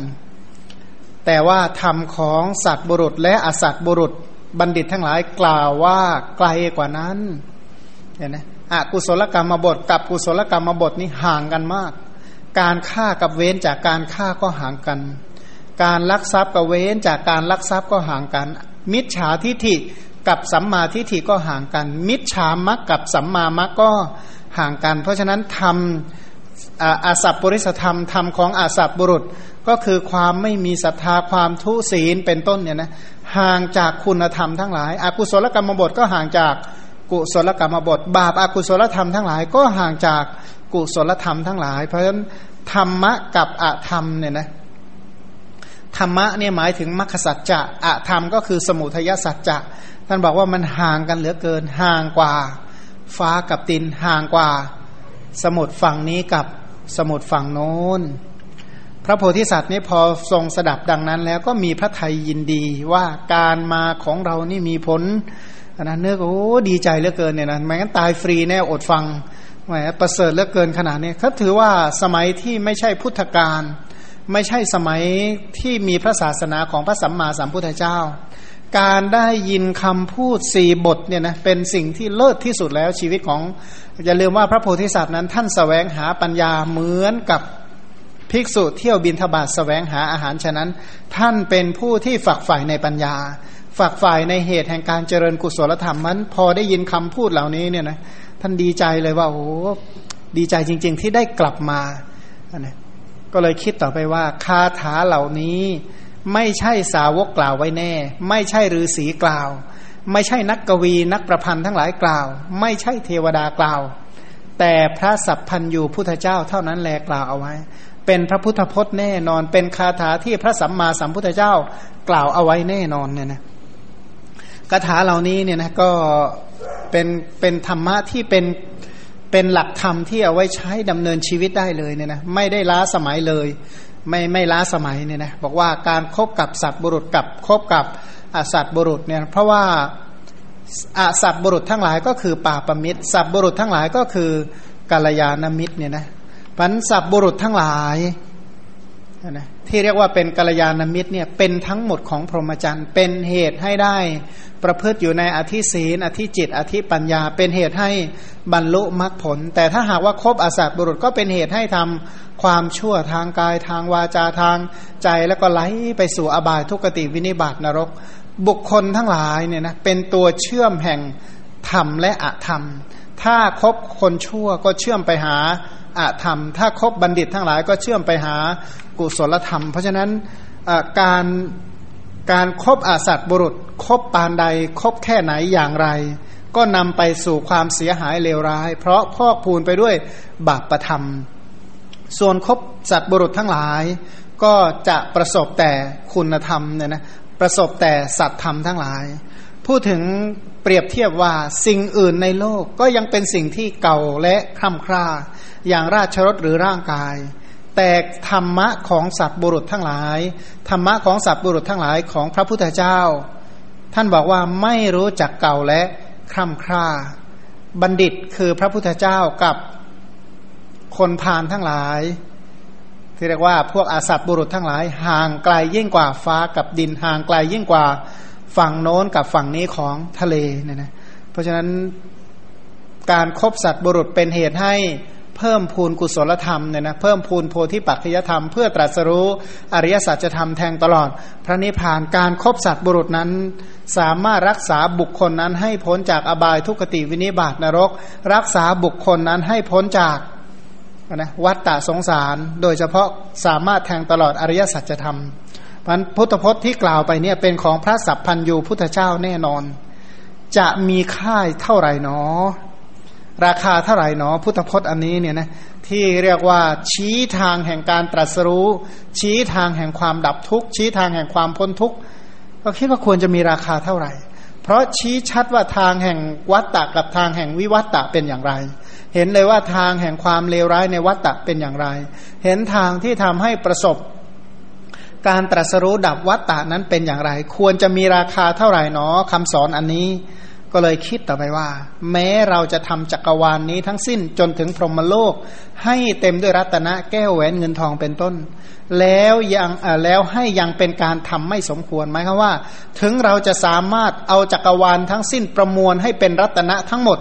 Speaker 2: แต่ว่าธรรมของสัตว์บุรุษ และอสัตว์บุรุษบัณฑิตทั้งหลายกล่าวว่าไกลกว่านั้นเห็นไหมอกุศลกรรมบทกับกุศลกรรมบทนี้ห่างกันมาก การฆ่ากับเว้นจากการฆ่าก็ห่างกัน การลักทรัพย์กับเว้นจากการลักทรัพย์ก็ห่างกัน มิจฉาทิฐิกับสัมมาทิฏฐิก็ห่างกัน มิจฉามักกับสัมมามักก็ห่างกัน เพราะฉะนั้นธรรมอาสัพปริสธรรมธรรมของอาสัพบุรุษก็คือความไม่มีศรัทธาความทุศีลเป็นต้นเนี่ยนะห่างจากคุณธรรมทั้งหลายอากุศลกรรมบทก็ห่างจากกุศลกรรมบท บาปอากุศลธรรมทั้งหลายก็ห่างจากกุศลธรรมทั้งหลาย เพราะฉะนั้นธรรมะกับอธรรมเนี่ยนะ ธรรมะเนี่ยหมายถึงมรรคสัจจะอะธรรมก็คือสมุทัยสัจจะท่านบอกว่ามันห่างกันเหลือเกินห่างกว่า ฟ้ากับดินห่างกว่า สมุทรฝั่งนี้กับสมุทรฝั่งโน้น พระโพธิสัตว์นี่พอทรงสดับดังนั้น แล้วก็มีพระไทยยินดีว่าการมาของเรานี่มีผลนะเนื้อโอ้ดีใจเหลือเกินเนี่ยนะไม่งั้นตายฟรีแน่อดฟังแหมประเสริฐเหลือเกินขนาดนี้เขาถือว่าสมัยที่ไม่ใช่พุทธกาล ไม่ใช่สมัยที่มีพระศาสนาของพระสัมมาสัมพุทธเจ้า การได้ยินคำพูดสี่บทเนี่ยนะเป็นสิ่งที่เลิศที่สุดแล้วชีวิตของ อย่าลืมว่าพระโพธิสัตว์นั้นท่านสแสวงหาปัญญาเหมือนกับภิกษุเที่ยวบินทบาทสแสวงหาอาหารฉะนั้น ท่านเป็นผู้ที่ฝักใฝ่ในปัญญา ฝักใฝ่ในเหตุแห่งการเจริญกุศลธรรมมันพอได้ยินคำพูดเหล่านี้เนี่ยนะท่านดีใจเลยว่าโอ้ดีใจจริง ๆ ที่ได้กลับมานะ ก็เลยคิดต่อไปว่าคาถาเหล่านี้ไม่ใช่สาวกกล่าวไว้แน่ ไม่ใช่ฤาษีกล่าว ไม่ใช่นักกวีนักประพันธ์ทั้งหลายกล่าว ไม่ใช่เทวดากล่าว แต่พระสัพพันยูพุทธเจ้าเท่านั้นแลกล่าวเอาไว้ เป็นพระพุทธพจน์แน่นอน เป็นคาถาที่พระสัมมาสัมพุทธเจ้ากล่าวเอาไว้แน่นอนเนี่ยนะคาถาเหล่านี้เนี่ยนะก็เป็นเป็นธรรมะที่เป็น เป็นหลักธรรมที่เอาไว้ใช้ดำเนินชีวิตได้เลยเนี่ยนะไม่ได้ล้าสมัยเลย ไม่ไม่ล้าสมัยเนี่ยนะบอกว่าการครบกับสัตว์บุรุษกับคบกับอสัตว์บุรุษเนี่ยเพราะว่าอาสัตว์บุรุษทั้งหลายก็คือป่าประมิตรสัตว์บุรุษทั้งหลายก็คือกาลยานมิตรเนี่ยนะพันสัตว์บุรุษทั้งหลาย นะที่เรียกว่าเป็นกัลยาณมิตรเนี่ยเป็นทั้งหมดของพรหมจรรย์เป็นเหตุให้ได้ ประพฤติอยู่ในอธิศีนอธิจิต อธิปัญญา เป็นเหตุให้บรรลุมรรคผล แต่ถ้าหากว่าครบอาสัตบุรุษก็เป็นเหตุให้ทำความชั่วทางกายทางวาจาทางใจแล้วก็ไหลไปสู่อบายทุกติวินิบาตนรก บุคคลทั้งหลายเนี่ยนะเป็นตัวเชื่อมแห่งธรรมและอธรรม ถ้าคบคนชั่วก็เชื่อมไปหา อาธรรม ถ้าคบบัณฑิตทั้งหลายก็เชื่อมไปหากุศลธรรม เพราะฉะนั้นการการครบอาสัตบุรุษคบปานใดคบแค่ไหนอย่างไร ก็นำไปสู่ความเสียหายเลวร้าย เพราะพอกพูนไปด้วยบาปประธรรม ส่วนคบสัตบุรุษทั้งหลาย ก็จะประสบแต่คุณธรรมเนี่ยนะประสบแต่สัตธรรมทั้งหลาย พูดถึงเปรียบเทียบว่าสิ่งอื่นในโลกก็ยังเป็นสิ่งที่เก่าและคล่ำคร่าอย่างราชรถหรือร่างกาย แต่ธรรมะของสัตว์บุรุษทั้งหลาย ธรรมะของสัตว์บุรุษทั้งหลายของพระพุทธเจ้า ท่านบอกว่าไม่รู้จักเก่าและคล่ำคร่าบัณฑิตคือพระพุทธเจ้ากับคนพาลทั้งหลาย ที่เรียกว่าพวกอาสัตบุรุษทั้งหลาย ห่างไกลยิ่งกว่าฟ้ากับดินห่างไกลยิ่งกว่า ฝั่งโน้นกับฝั่งนี้ของทะเลเนี่ยนะเพราะฉะนั้นการครบสัตว์บุรุษเป็นเหตุให้เพิ่มพูนกุศลธรรมเนี่ยนะเพิ่มพูนโพธิปัจจยธรรมเพื่อตรัสรู้อริยสัจธรรมแทงตลอด พระนิพพานการครบสัตว์บุรุษนั้น สามารถรักษาบุคคลนั้นให้พ้นจากอบายทุกติวินิบาตนรก รักษาบุคคลนั้นให้พ้นจากนะวัฏฏะสงสาร โดยเฉพาะสามารถแทงตลอดอริยสัจธรรม พันพุทธพจน์ที่กล่าวไปเนี่ยเป็นของพระสัพพันยูพุทธเจ้าแน่นอน จะมีค่าเท่าไหร่หนอ ราคาเท่าไหร่หนอ พุทธพจน์อันนี้เนี่ยนะที่เรียกว่าชี้ทางแห่งการตรัสรู้ ชี้ทางแห่งความดับทุกข์ ชี้ทางแห่งความพ้นทุกข์ก็คิดว่าควรจะมีราคาเท่าไหร่ เพราะชี้ชัดว่าทางแห่งวัตตะกับทางแห่งวิวัตตะเป็นอย่างไร เห็นเลยว่าทางแห่งความเลวร้ายในวัตตะเป็นอย่างไร เห็นทางที่ทำให้ประสบ การตรัสรู้ดับวัตตานั้นเป็นอย่างไร ควรจะมีราคาเท่าไหร่หนอคำสอนอันนี้ ก็เลยคิดต่อไปว่า แม้เราจะทำจักรวาลนนี้ทั้งสิ้นจนถึงพรหมโลก ให้เต็มด้วยรัตนะแก้วแหวนเงินทองเป็นต้น แล้วยังแล้วให้ยังเป็นการทำไม่สมควรไหมความว่า ถึงเราจะสามารถเอาจักรวาลทั้งสิ้นประมวลให้เป็นรัตนะทั้งหมด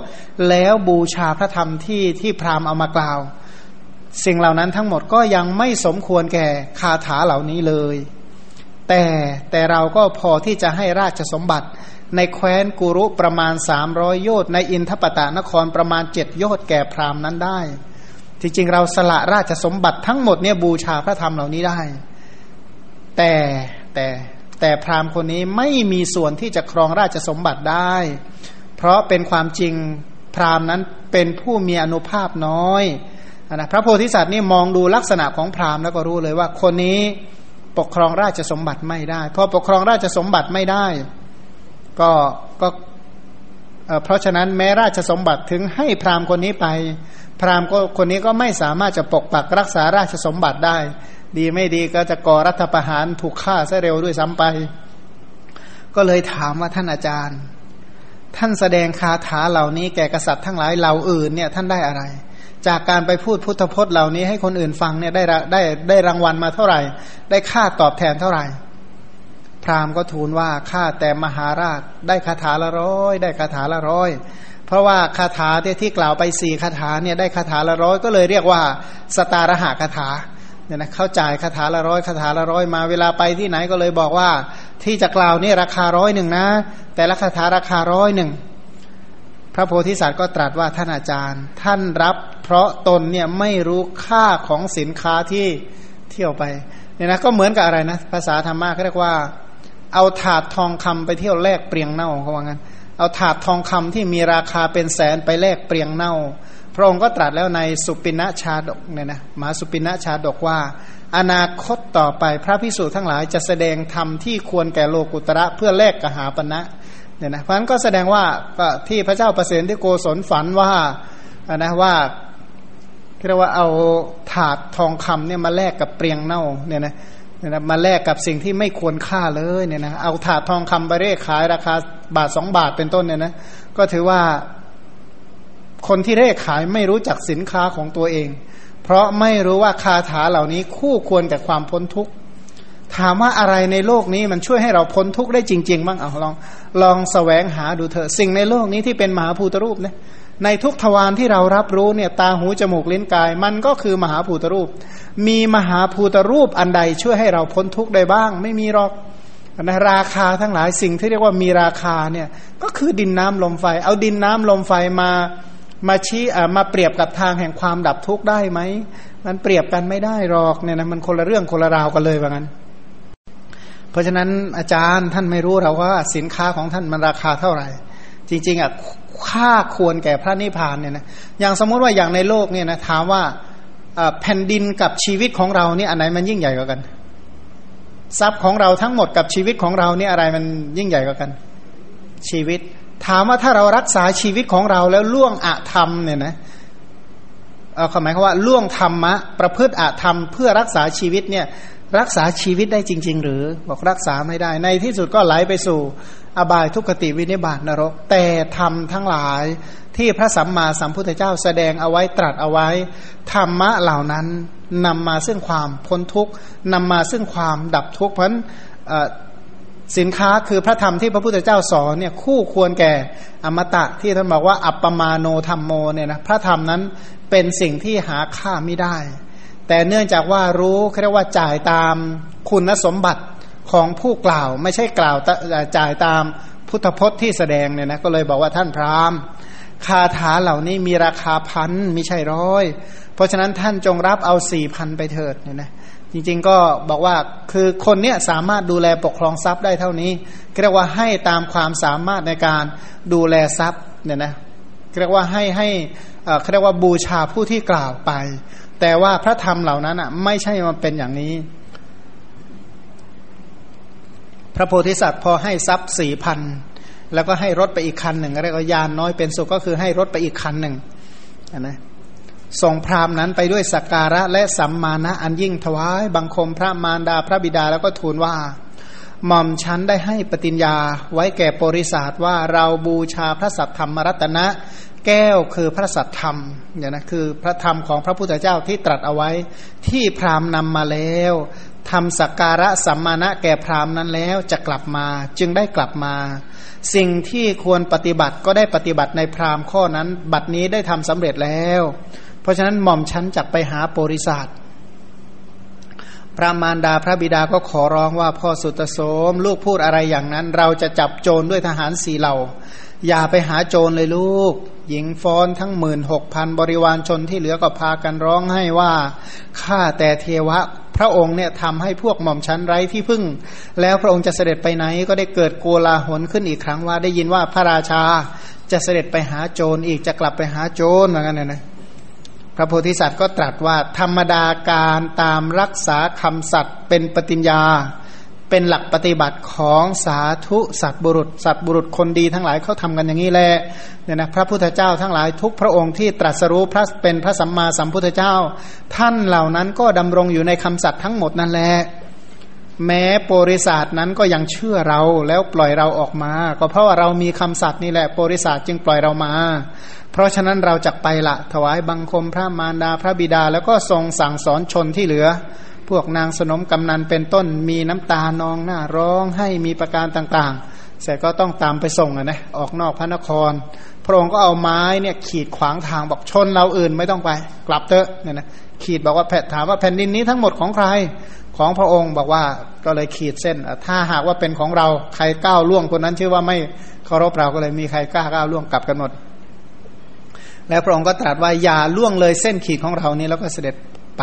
Speaker 2: แล้วบูชาพระธรรมที่ที่พราหมณ์เอามากล่าว สิ่งเหล่านั้นทั้งหมดก็ยังไม่สมควรแก่คาถาเหล่านี้เลย แต่แต่เราก็พอที่จะให้ราชสมบัติ ในแคว้นกุรุประมาณสามร้อยโยชน์ในอินทปตานครประมาณเจ็ดโยชน์แก่พราหมณ์นั้นได้ที่จริงเราสละราชสมบัติทั้งหมดเนี่ยบูชาพระธรรมเหล่านี้ได้ แต่แต่แต่พราหมณ์คนนี้ไม่มีส่วนที่จะครองราชสมบัติได้ เพราะเป็นความจริงพราหมณ์นั้นเป็นผู้มีอนุภาพน้อย นะพระโพธิสัตว์นี่มองดูลักษณะของพราหมณ์แล้วก็รู้เลยว่าคนนี้ปกครองราชสมบัติไม่ได้พอปกครองราชสมบัติไม่ได้ ก็ก็เพราะฉะนั้นแม้ราชสมบัติถึงให้พราหมณ์คนนี้ไป พราหมณ์ก็คนนี้ก็ไม่สามารถจะปกปักรักษาราชสมบัติได้ ดีไม่ดีก็จะก่อรัฐประหารถูกฆ่าซะเร็วด้วยซ้ำไป ก็เลยถามว่าท่านอาจารย์ ท่านแสดงคาถาเหล่านี้แก่กษัตริย์ทั้งหลายเหล่าอื่นเนี่ยท่านได้อะไร จากการไปพูดพุทธพจน์เหล่านี้ให้คนอื่นฟังเนี่ยได้ได้ได้รางวัลมาเท่าไหร่ ได้ค่าตอบแทนเท่าไหร่ พราหมณ์ก็ทูลว่าข้าแต่มหาราชได้คาถาละร้อย ได้คาถาละร้อย เพราะว่าคาถาที่ที่กล่าวไปสี่คาถาเนี่ยได้คาถาละร้อยก็เลยเรียกว่าสตารหาคาถาเนี่ยนะเข้าจ่ายคาถาละร้อยคาถาละร้อยมาเวลาไปที่ไหนก็เลยบอกว่า ที่จะกล่าวนี่ราคาร้อยหนึ่งนะ แต่ละคาถาราคาร้อยหนึ่ง พระโพธิสัตว์ก็ตรัสว่าท่านอาจารย์ ท่านรับเพราะตนเนี่ยไม่รู้ค่าของสินค้าที่เที่ยวไปเนี่ยนะก็เหมือนกับอะไรนะ ภาษาธรรมะเขาเรียกว่า เอาถาดทองคำไปเที่ยวแลกเปลียงเน่าเขาว่างั้น เอาถาดทองคำที่มีราคาเป็นแสนไปแลกเปลียงเน่า พระองค์ก็ตรัสแล้วในสุปินะชาดกเนี่ยนะมหาสุปินะชาดกว่า อนาคตต่อไปพระพิสุทั้งหลายจะแสดงธรรมที่ควรแก่โลกุตระเพื่อแลกกหาปณะ เนี่ยนะเพราะนั้นก็แสดงว่าที่พระเจ้าประเสนที่โกศลฝันว่านะว่าเรียกว่าเอาถาดทองคำเนี่ยมาแลกกับเปลียงเน่าเนี่ยนะเนี่ยนะมาแลกกับสิ่งที่ไม่ควรค่าเลยเนี่ยนะเอาถาดทองคำไปเร่ขายราคาบาทสองบาทเป็นต้นเนี่ยนะก็ถือว่าคนที่เร่ขายไม่รู้จักสินค้าของตัวเอง เพราะไม่รู้ว่าคาถาเหล่านี้คู่ควรกับความพ้นทุกข์ ถามว่าอะไรในโลกนี้มันช่วยให้เราพ้นทุกข์ได้จริง ๆ บ้างเอาลองลองสแสวงหาดูเถอะสิ่งในโลกนี้ที่เป็นมหาภูตรูปเนี่ยในทุกทวารที่เรารับรู้เนี่ยตาหูจมูกลิ้นกาย มันก็คือมหาภูตรูป มีมหาภูตรูปอันใดช่วยให้เราพ้นทุกข์ได้บ้าง ไม่มีหรอกนะราคาทั้งหลายสิ่งที่เรียกว่ามีราคาเนี่ยก็คือดินน้ำลมไฟ เอาดินน้ำลมไฟมามาชี้มาเปรียบกับทางแห่งความดับทุกข์ได้ไหมมันเปรียบกันไม่ได้หรอกเนี่ยนะมันคนละเรื่องคนละราวกันเลยว่างั้น เพราะฉะนั้นอาจารย์ท่านไม่รู้เราว่าสินค้าของท่านมันราคาเท่าไหร่ จริง ๆอะค่าควรแก่พระนิพพานเนี่ยนะอย่างสมมติว่าอย่างในโลกเนี่ยนะถามว่าแผ่นดินกับชีวิตของเราเนี่ยอันไหนมันยิ่งใหญ่กว่ากัน ทรัพย์ของเราทั้งหมดกับชีวิตของเราเนี่ยอะไรมันยิ่งใหญ่กว่ากัน ชีวิต ถามว่าถ้าเรารักษาชีวิตของเราแล้วล่วงอะธรรมเนี่ยนะเอาหมายความว่าล่วงธรรมะ ประพฤติอะธรรมเพื่อรักษาชีวิตเนี่ย รักษาชีวิตได้จริง ๆ หรือบอกรักษาไม่ได้ ในที่สุดก็ไหลไปสู่ อบายทุกขติวินิบาตนรก แต่ธรรมทั้งหลายที่พระสัมมาสัมพุทธเจ้าแสดงเอาไว้ตรัสเอาไว้ ธรรมะเหล่านั้นนำมาซึ่งความพ้นทุกข์นำมาซึ่งความดับทุกข์เพราะสินค้าคือพระธรรมที่พระพุทธเจ้าสอนเนี่ยคู่ควรแก่อมตะที่ท่านบอกว่า อัปปมาโนธรรมโมเนี่ยนะพระธรรมนั้นเป็นสิ่งที่หาค่าไม่ได้ แต่เนื่องจากว่ารู้เรียกว่าจ่ายตามคุณสมบัติของผู้กล่าว ไม่ใช่กล่าวจ่ายตามพุทธพจน์ที่แสดงเนี่ยนะก็เลยบอกว่าท่านพราหมณ์คาถาเหล่านี้มีราคาพันไม่ใช่ร้อย เพราะฉะนั้นท่านจงรับเอาสี่พันไปเถิดเนี่ยนะจริงๆก็บอกว่าคือคนเนี้ยสามารถดูแลปกครองทรัพย์ได้เท่านี้เรียกว่าให้ตามความสามารถในการดูแลทรัพย์เนี่ยนะเรียกว่าให้ให้เรียกว่าบูชาผู้ที่กล่าวไป แต่ว่าพระธรรมเหล่านั้นอะ ไม่ใช่มันเป็นอย่างนี้ พระโพธิสัตว์พอให้ทรัพย์สี่พันแล้วก็ให้รถไปอีกคันหนึ่งเรียกว่ายานน้อยเป็นสุขก็คือให้รถไปอีกคันหนึ่งนะส่งพราหมณ์นั้นไปด้วยสักการะและสัมมาณะอันยิ่งถวายบังคมพระมารดาพระบิดาแล้วก็ทูลว่าหม่อมชั้นได้ให้ปฏิญญาไว้แก่บริษัทว่าเราบูชาพระสัทธรรมรัตนะ แก้วคือพระสัทธรรมเนี่ยนะคือพระธรรมของพระพุทธเจ้าที่ตรัสเอาไว้ ที่พราหมณ์นำมาแล้วทำสักการะสัมมาณะแก่พราหมณ์นั้นแล้วจะกลับมาจึงได้กลับมา สิ่งที่ควรปฏิบัติก็ได้ปฏิบัติในพราหมณ์ข้อนั้น บัดนี้ได้ทำสำเร็จแล้ว เพราะฉะนั้นหม่อมชั้นจักไปหาโปริศาสพระมารดาพระบิดาก็ขอร้องว่าพ่อสุตโสม ลูกพูดอะไรอย่างนั้น เราจะจับโจรด้วยทหารสี่เหล่า อย่าไปหาโจรเลยลูก หญิงฟ้อนทั้งหมื่นหกพันบริวารชนที่เหลือก็พากันร้องให้ว่าข้าแต่เทวะพระองค์เนี่ยทำให้พวกหม่อมชั้นไร้ที่พึ่ง แล้วพระองค์จะเสด็จไปไหนก็ได้เกิดโกลาหลขึ้นอีกครั้งว่าได้ยินว่าพระราชาจะเสด็จไปหาโจรอีกจะกลับไปหาโจรเหมือนกันนะนะพระโพธิสัตว์ก็ตรัสว่าธรรมดาการตามรักษาคำสัตว์เป็นปฏิญญา เป็นหลักปฏิบัติของสาธุสัตบุรุษ สัตบุรุษคนดีทั้งหลายเขาทำกันอย่างนี้แหละเนี่ยนะพระพุทธเจ้าทั้งหลายทุกพระองค์ที่ตรัสรู้พระเป็นพระสัมมาสัมพุทธเจ้า ท่านเหล่านั้นก็ดำรงอยู่ในคำสัตว์ทั้งหมดนั่นแหละแม้บริษัทนั้นก็ยังเชื่อเราแล้วปล่อยเราออกมา ก็เพราะว่าเรามีคำสัตย์นี่แหละบริษัทจึงปล่อยเรามา เพราะฉะนั้นเราจะไปละถวายบังคมพระมารดาพระบิดาแล้วก็ทรงสั่งสอนชนที่เหลือ พวกนางสนมกำนันเป็นต้นมีน้ำตานองหน้าร้องให้มีประการต่างๆ เสร็จก็ต้องตามไปส่งนะออกนอกพระนคร พระองค์ก็เอาไม้เนี่ยขีดขวางทางบอกชนเราอื่นไม่ต้องไป กลับเถอะเนี่ยนะขีดบอกว่าแผ่ถามว่าแผ่นดินนี้ทั้งหมดของใครของพระองค์บอกว่าก็เลยขีดเส้น ถ้าหากว่าเป็นของเราใครก้าวล่วงคนนั้นชื่อว่าไม่เคารพเราก็เลยมีใครกล้าก้าวล่วงกลับกันหมดแล้วพระองค์ก็ตรัสว่าอย่าล่วงเลยเส้นขีดของเรานี้แล้วก็เสด็จไป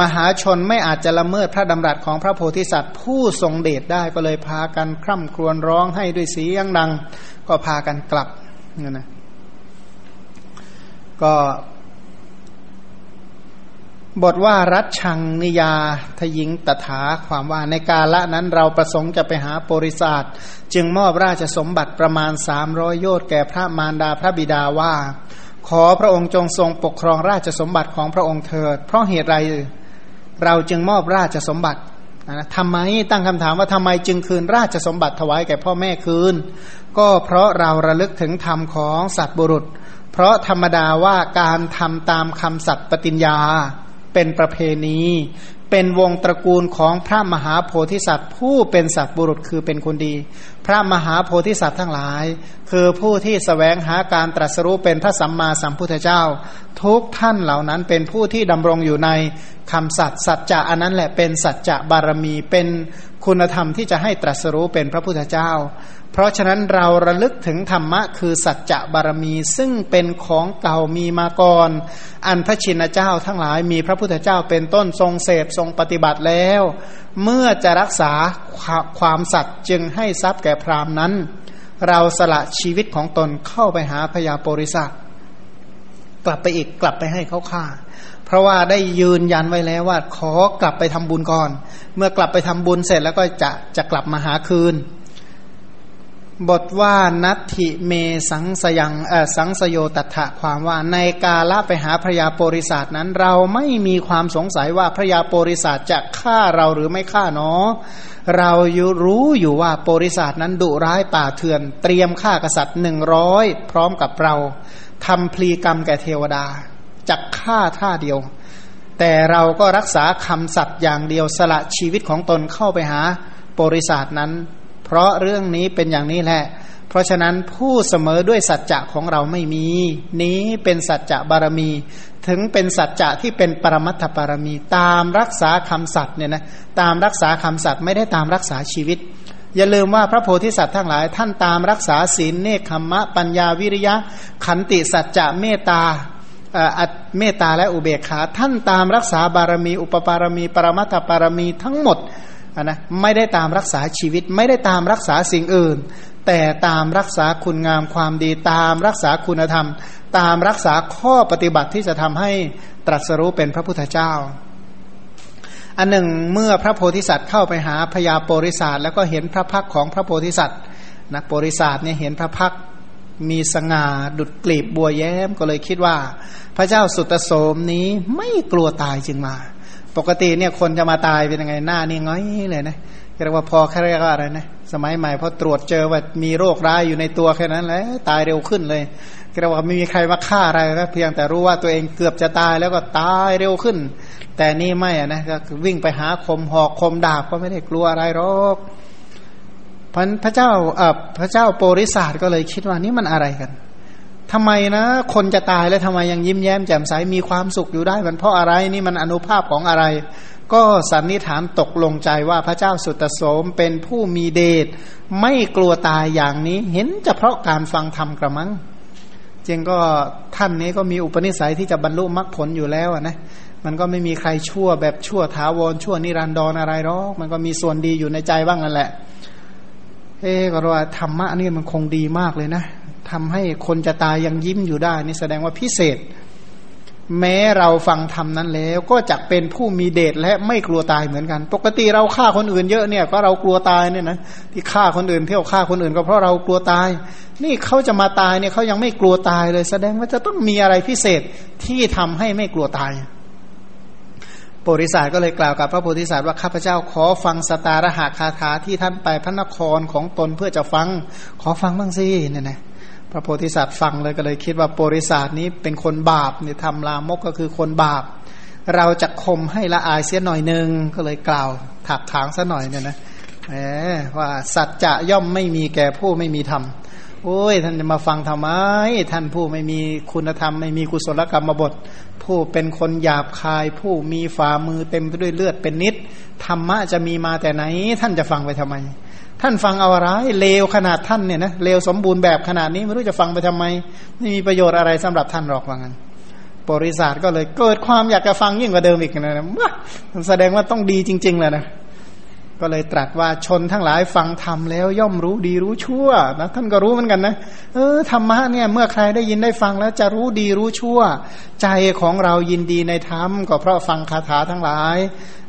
Speaker 2: มหาชนไม่อาจจะละเมิดพระดำรัสของพระโพธิสัตว์ ผู้ทรงเดชได้ก็เลยพากันคร่ำครวญร้องให้ด้วยเสียงดัง ก็พากันกลับนี่นะ ก็ บทว่ารัชชังนิยาทยิงตถาความว่าในกาละนั้นเราประสงค์จะไปหาบริษัทจึงมอบราชสมบัติประมาณสามร้อยโยชน์แก่พระมารดาพระบิดาว่าขอพระองค์จงทรงปกครองราชสมบัติของพระองค์เถิด เพราะเหตุไร เราจึงมอบราชสมบัตินะทำไมตั้งคำถามว่าทำไมจึงคืนราชสมบัติถวายแก่พ่อแม่คืน ก็เพราะเราระลึกถึงธรรมของสัตว์บุรุษ เพราะธรรมดาว่าการทำตามคำสัตย์ปฏิญญาเป็นประเพณี เป็นวงตระกูลของพระมหาโพธิสัตว์ ผู้เป็นสัตว์บุรุษคือเป็นคนดี พระมหาโพธิสัตว์ทั้งหลาย คือผู้ที่สแสวงหาการตรัสรู้เป็นพระสัมมาสัมพุทธเจ้า ทุกท่านเหล่านั้นเป็นผู้ที่ดำรงอยู่ในคำสัตย์สัจจะอันนั้นแหละเป็นสัจจะบารมีเป็นคุณธรรมที่จะให้ตรัสรู้เป็นพระพุทธเจ้า เพราะฉะนั้นเราระลึกถึงธรรมะคือสัจจะบารมีซึ่งเป็นของเก่ามีมาก่อน อันพระชินเจ้าทั้งหลายมีพระพุทธเจ้าเป็นต้นทรงเสพทรงปฏิบัติแล้ว เมื่อจะรักษาความสัตย์จึงให้ทรัพย์แก่พรามนั้น เราสละชีวิตของตนเข้าไปหาพญาโปริสัตกลับไปอีกกลับไปให้เขาฆ่า เพราะว่าได้ยืนยันไว้แล้วว่าขอกลับไปทำบุญก่อน เมื่อกลับไปทำบุญเสร็จแล้วก็จะจะกลับมาหาคืน บทว่านัตถิเมสังสยังเออสังสโยตัถะความว่าในกาละไปหาพระยาโปริศาสนั้น เราไม่มีความสงสัยว่าพระยาโปริศาสจะฆ่าเราหรือไม่ฆ่าเนาะเราอยู่รู้อยู่ว่าโปริศาสนั้นดุร้ายป่าเถื่อน เตรียมฆ่ากษัตริย์หนึ่งร้อยพร้อมกับเราทำพลีกรรมแก่เทวดาจักฆ่าท่าเดียว แต่เราก็รักษาคำสัตย์อย่างเดียวสละชีวิตของตนเข้าไปหาโปริศาสนั้น เพราะเรื่องนี้เป็นอย่างนี้แหละ เพราะฉะนั้นผู้เสมอด้วยสัจจะของเราไม่มี นี้เป็นสัจจะบารมี ถึงเป็นสัจจะที่เป็นปรมัตถบารมี ตามรักษาคำสัตย์เนี่ยนะตามรักษาคำสัตย์ไม่ได้ตามรักษาชีวิต อย่าลืมว่าพระโพธิสัตว์ทั้งหลาย ท่านตามรักษาศีลเนคขมมะ ปัญญาวิริยะ ขันติสัจจะเมตตาเมตตาและอุเบกขา ท่านตามรักษาบารมี อุปปารมี ปรมัตถบารมีทั้งหมด นะไม่ได้ตามรักษาชีวิต ไม่ได้ตามรักษาสิ่งอื่น แต่ตามรักษาคุณงามความดีตามรักษาคุณธรรม ตามรักษาข้อปฏิบัติที่จะทำให้ตรัสรู้เป็นพระพุทธเจ้า อันหนึ่งเมื่อพระโพธิสัตว์เข้าไปหาพญาโปริศาสแล้วก็เห็นพระพักของพระโพธิสัตว์นะโปริศาสเนี่ยเห็นพระพักมีสง่าดุดกลีบบัวแย้มก็เลยคิดว่า พระเจ้าสุตโสมนี้ไม่กลัวตายจึงมา ปกติเนี่ยคนจะมาตายเป็นยังไงหน้านี่ง้อยเลยนะเรียกว่าพอแค่เรียกว่าอะไรนะสมัยใหม่พอตรวจเจอว่ามีโรคร้ายอยู่ในตัวแค่นั้นแหละตายเร็วขึ้นเลยเรียกว่าไม่มีใครมาฆ่าอะไรนะเพียงแต่รู้ว่าตัวเองเกือบจะตายแล้วก็ตายเร็วขึ้น แต่นี่ไม่อะนะก็วิ่งไปหาคมหอกคมดาบก็ไม่ได้กลัวอะไรหรอกพันพระเจ้าเออพระเจ้าโปริศาสก็เลยคิดว่านี่มันอะไรกัน ทำไมนะ คนจะตายแล้วทำไมยังยิ้มแย้มแจ่มใสมีความสุขอยู่ได้ มันเพราะอะไรนี่มันอนุภาพของอะไร ก็สันนิษฐานตกลงใจว่าพระเจ้าสุตโสมเป็นผู้มีเดชไม่กลัวตายอย่างนี้ เห็นจะเพราะการฟังธรรมกระมังจริงก็ท่านนี้ก็มีอุปนิสัยที่จะบรรลุมรรคผลอยู่แล้วนะมันก็ไม่มีใครชั่วแบบชั่วถาวรชั่วนิรันดรออะไรหรอกมันก็มีส่วนดีอยู่ในใจบ้างนั่นแหละ เอ๊ก็ว่าธรรมะนี่มันคงดีมากเลยนะ ทำให้คนจะตายยังยิ้มอยู่ได้ นี่แสดงว่าพิเศษ แม้เราฟังธรรมนั้นแล้ว ก็จะเป็นผู้มีเดชและไม่กลัวตายเหมือนกัน ปกติเราฆ่าคนอื่นเยอะเนี่ยก็เรากลัวตายเนี่ยนะที่ฆ่าคนอื่นเที่ยวฆ่าคนอื่น ก็เพราะเรากลัวตาย นี่เขาจะมาตายเนี่ยเขายังไม่กลัวตายเลย แสดงว่าจะต้องมีอะไรพิเศษที่ทำให้ไม่กลัวตายโพธิสัตว์ก็เลยกล่าวกับพระโพธิสัตว์ว่าข้าพเจ้าขอฟังสตารหาคาถาที่ท่านไปพระนครของตนเพื่อจะฟัง ขอฟังบ้างสิเนี่ยนะ พระโพธิสัตว์ฟังเลยก็เลยคิดว่าโปริศาสนี้เป็นคนบาปเนี่ยทำลามกก็คือคนบาป เราจะคมให้ละอายเสียหน่อยหนึ่งก็เลยกล่าวถักถางซะหน่อยเนี่ยนะแหมว่าสัจจะย่อมไม่มีแก่ผู้ไม่มีธรรมโอ้ยท่านจะมาฟังทำไม ท่านผู้ไม่มีคุณธรรม ไม่มีกุศลกรรมบท ผู้เป็นคนหยาบคาย ผู้มีฝ่ามือเต็มไปด้วยเลือดเป็นนิดธรรมะจะมีมาแต่ไหน ท่านจะฟังไปทำไม ท่านฟังเอาอะไรเลวขนาดท่านเนี่ยนะเลวสมบูรณ์แบบขนาดนี้ ไม่รู้จะฟังไปทำไม ไม่มีประโยชน์อะไรสำหรับท่านหรอกว่างั้นบริษัทก็เลยเกิดความอยากจะฟังยิ่งกว่าเดิมอีกนะว่าแสดงว่าต้องดีจริงๆเลยนะ ก็เลยตรัสว่าชนทั้งหลายฟังธรรมแล้วย่อมรู้ดีรู้ชั่วนะท่านก็รู้เหมือนกันนะเออธรรมะเนี่ยเมื่อใครได้ยินได้ฟังแล้วจะรู้ดีรู้ชั่ว ใจของเรายินดีในธรรมก็เพราะฟังคาถาทั้งหลาย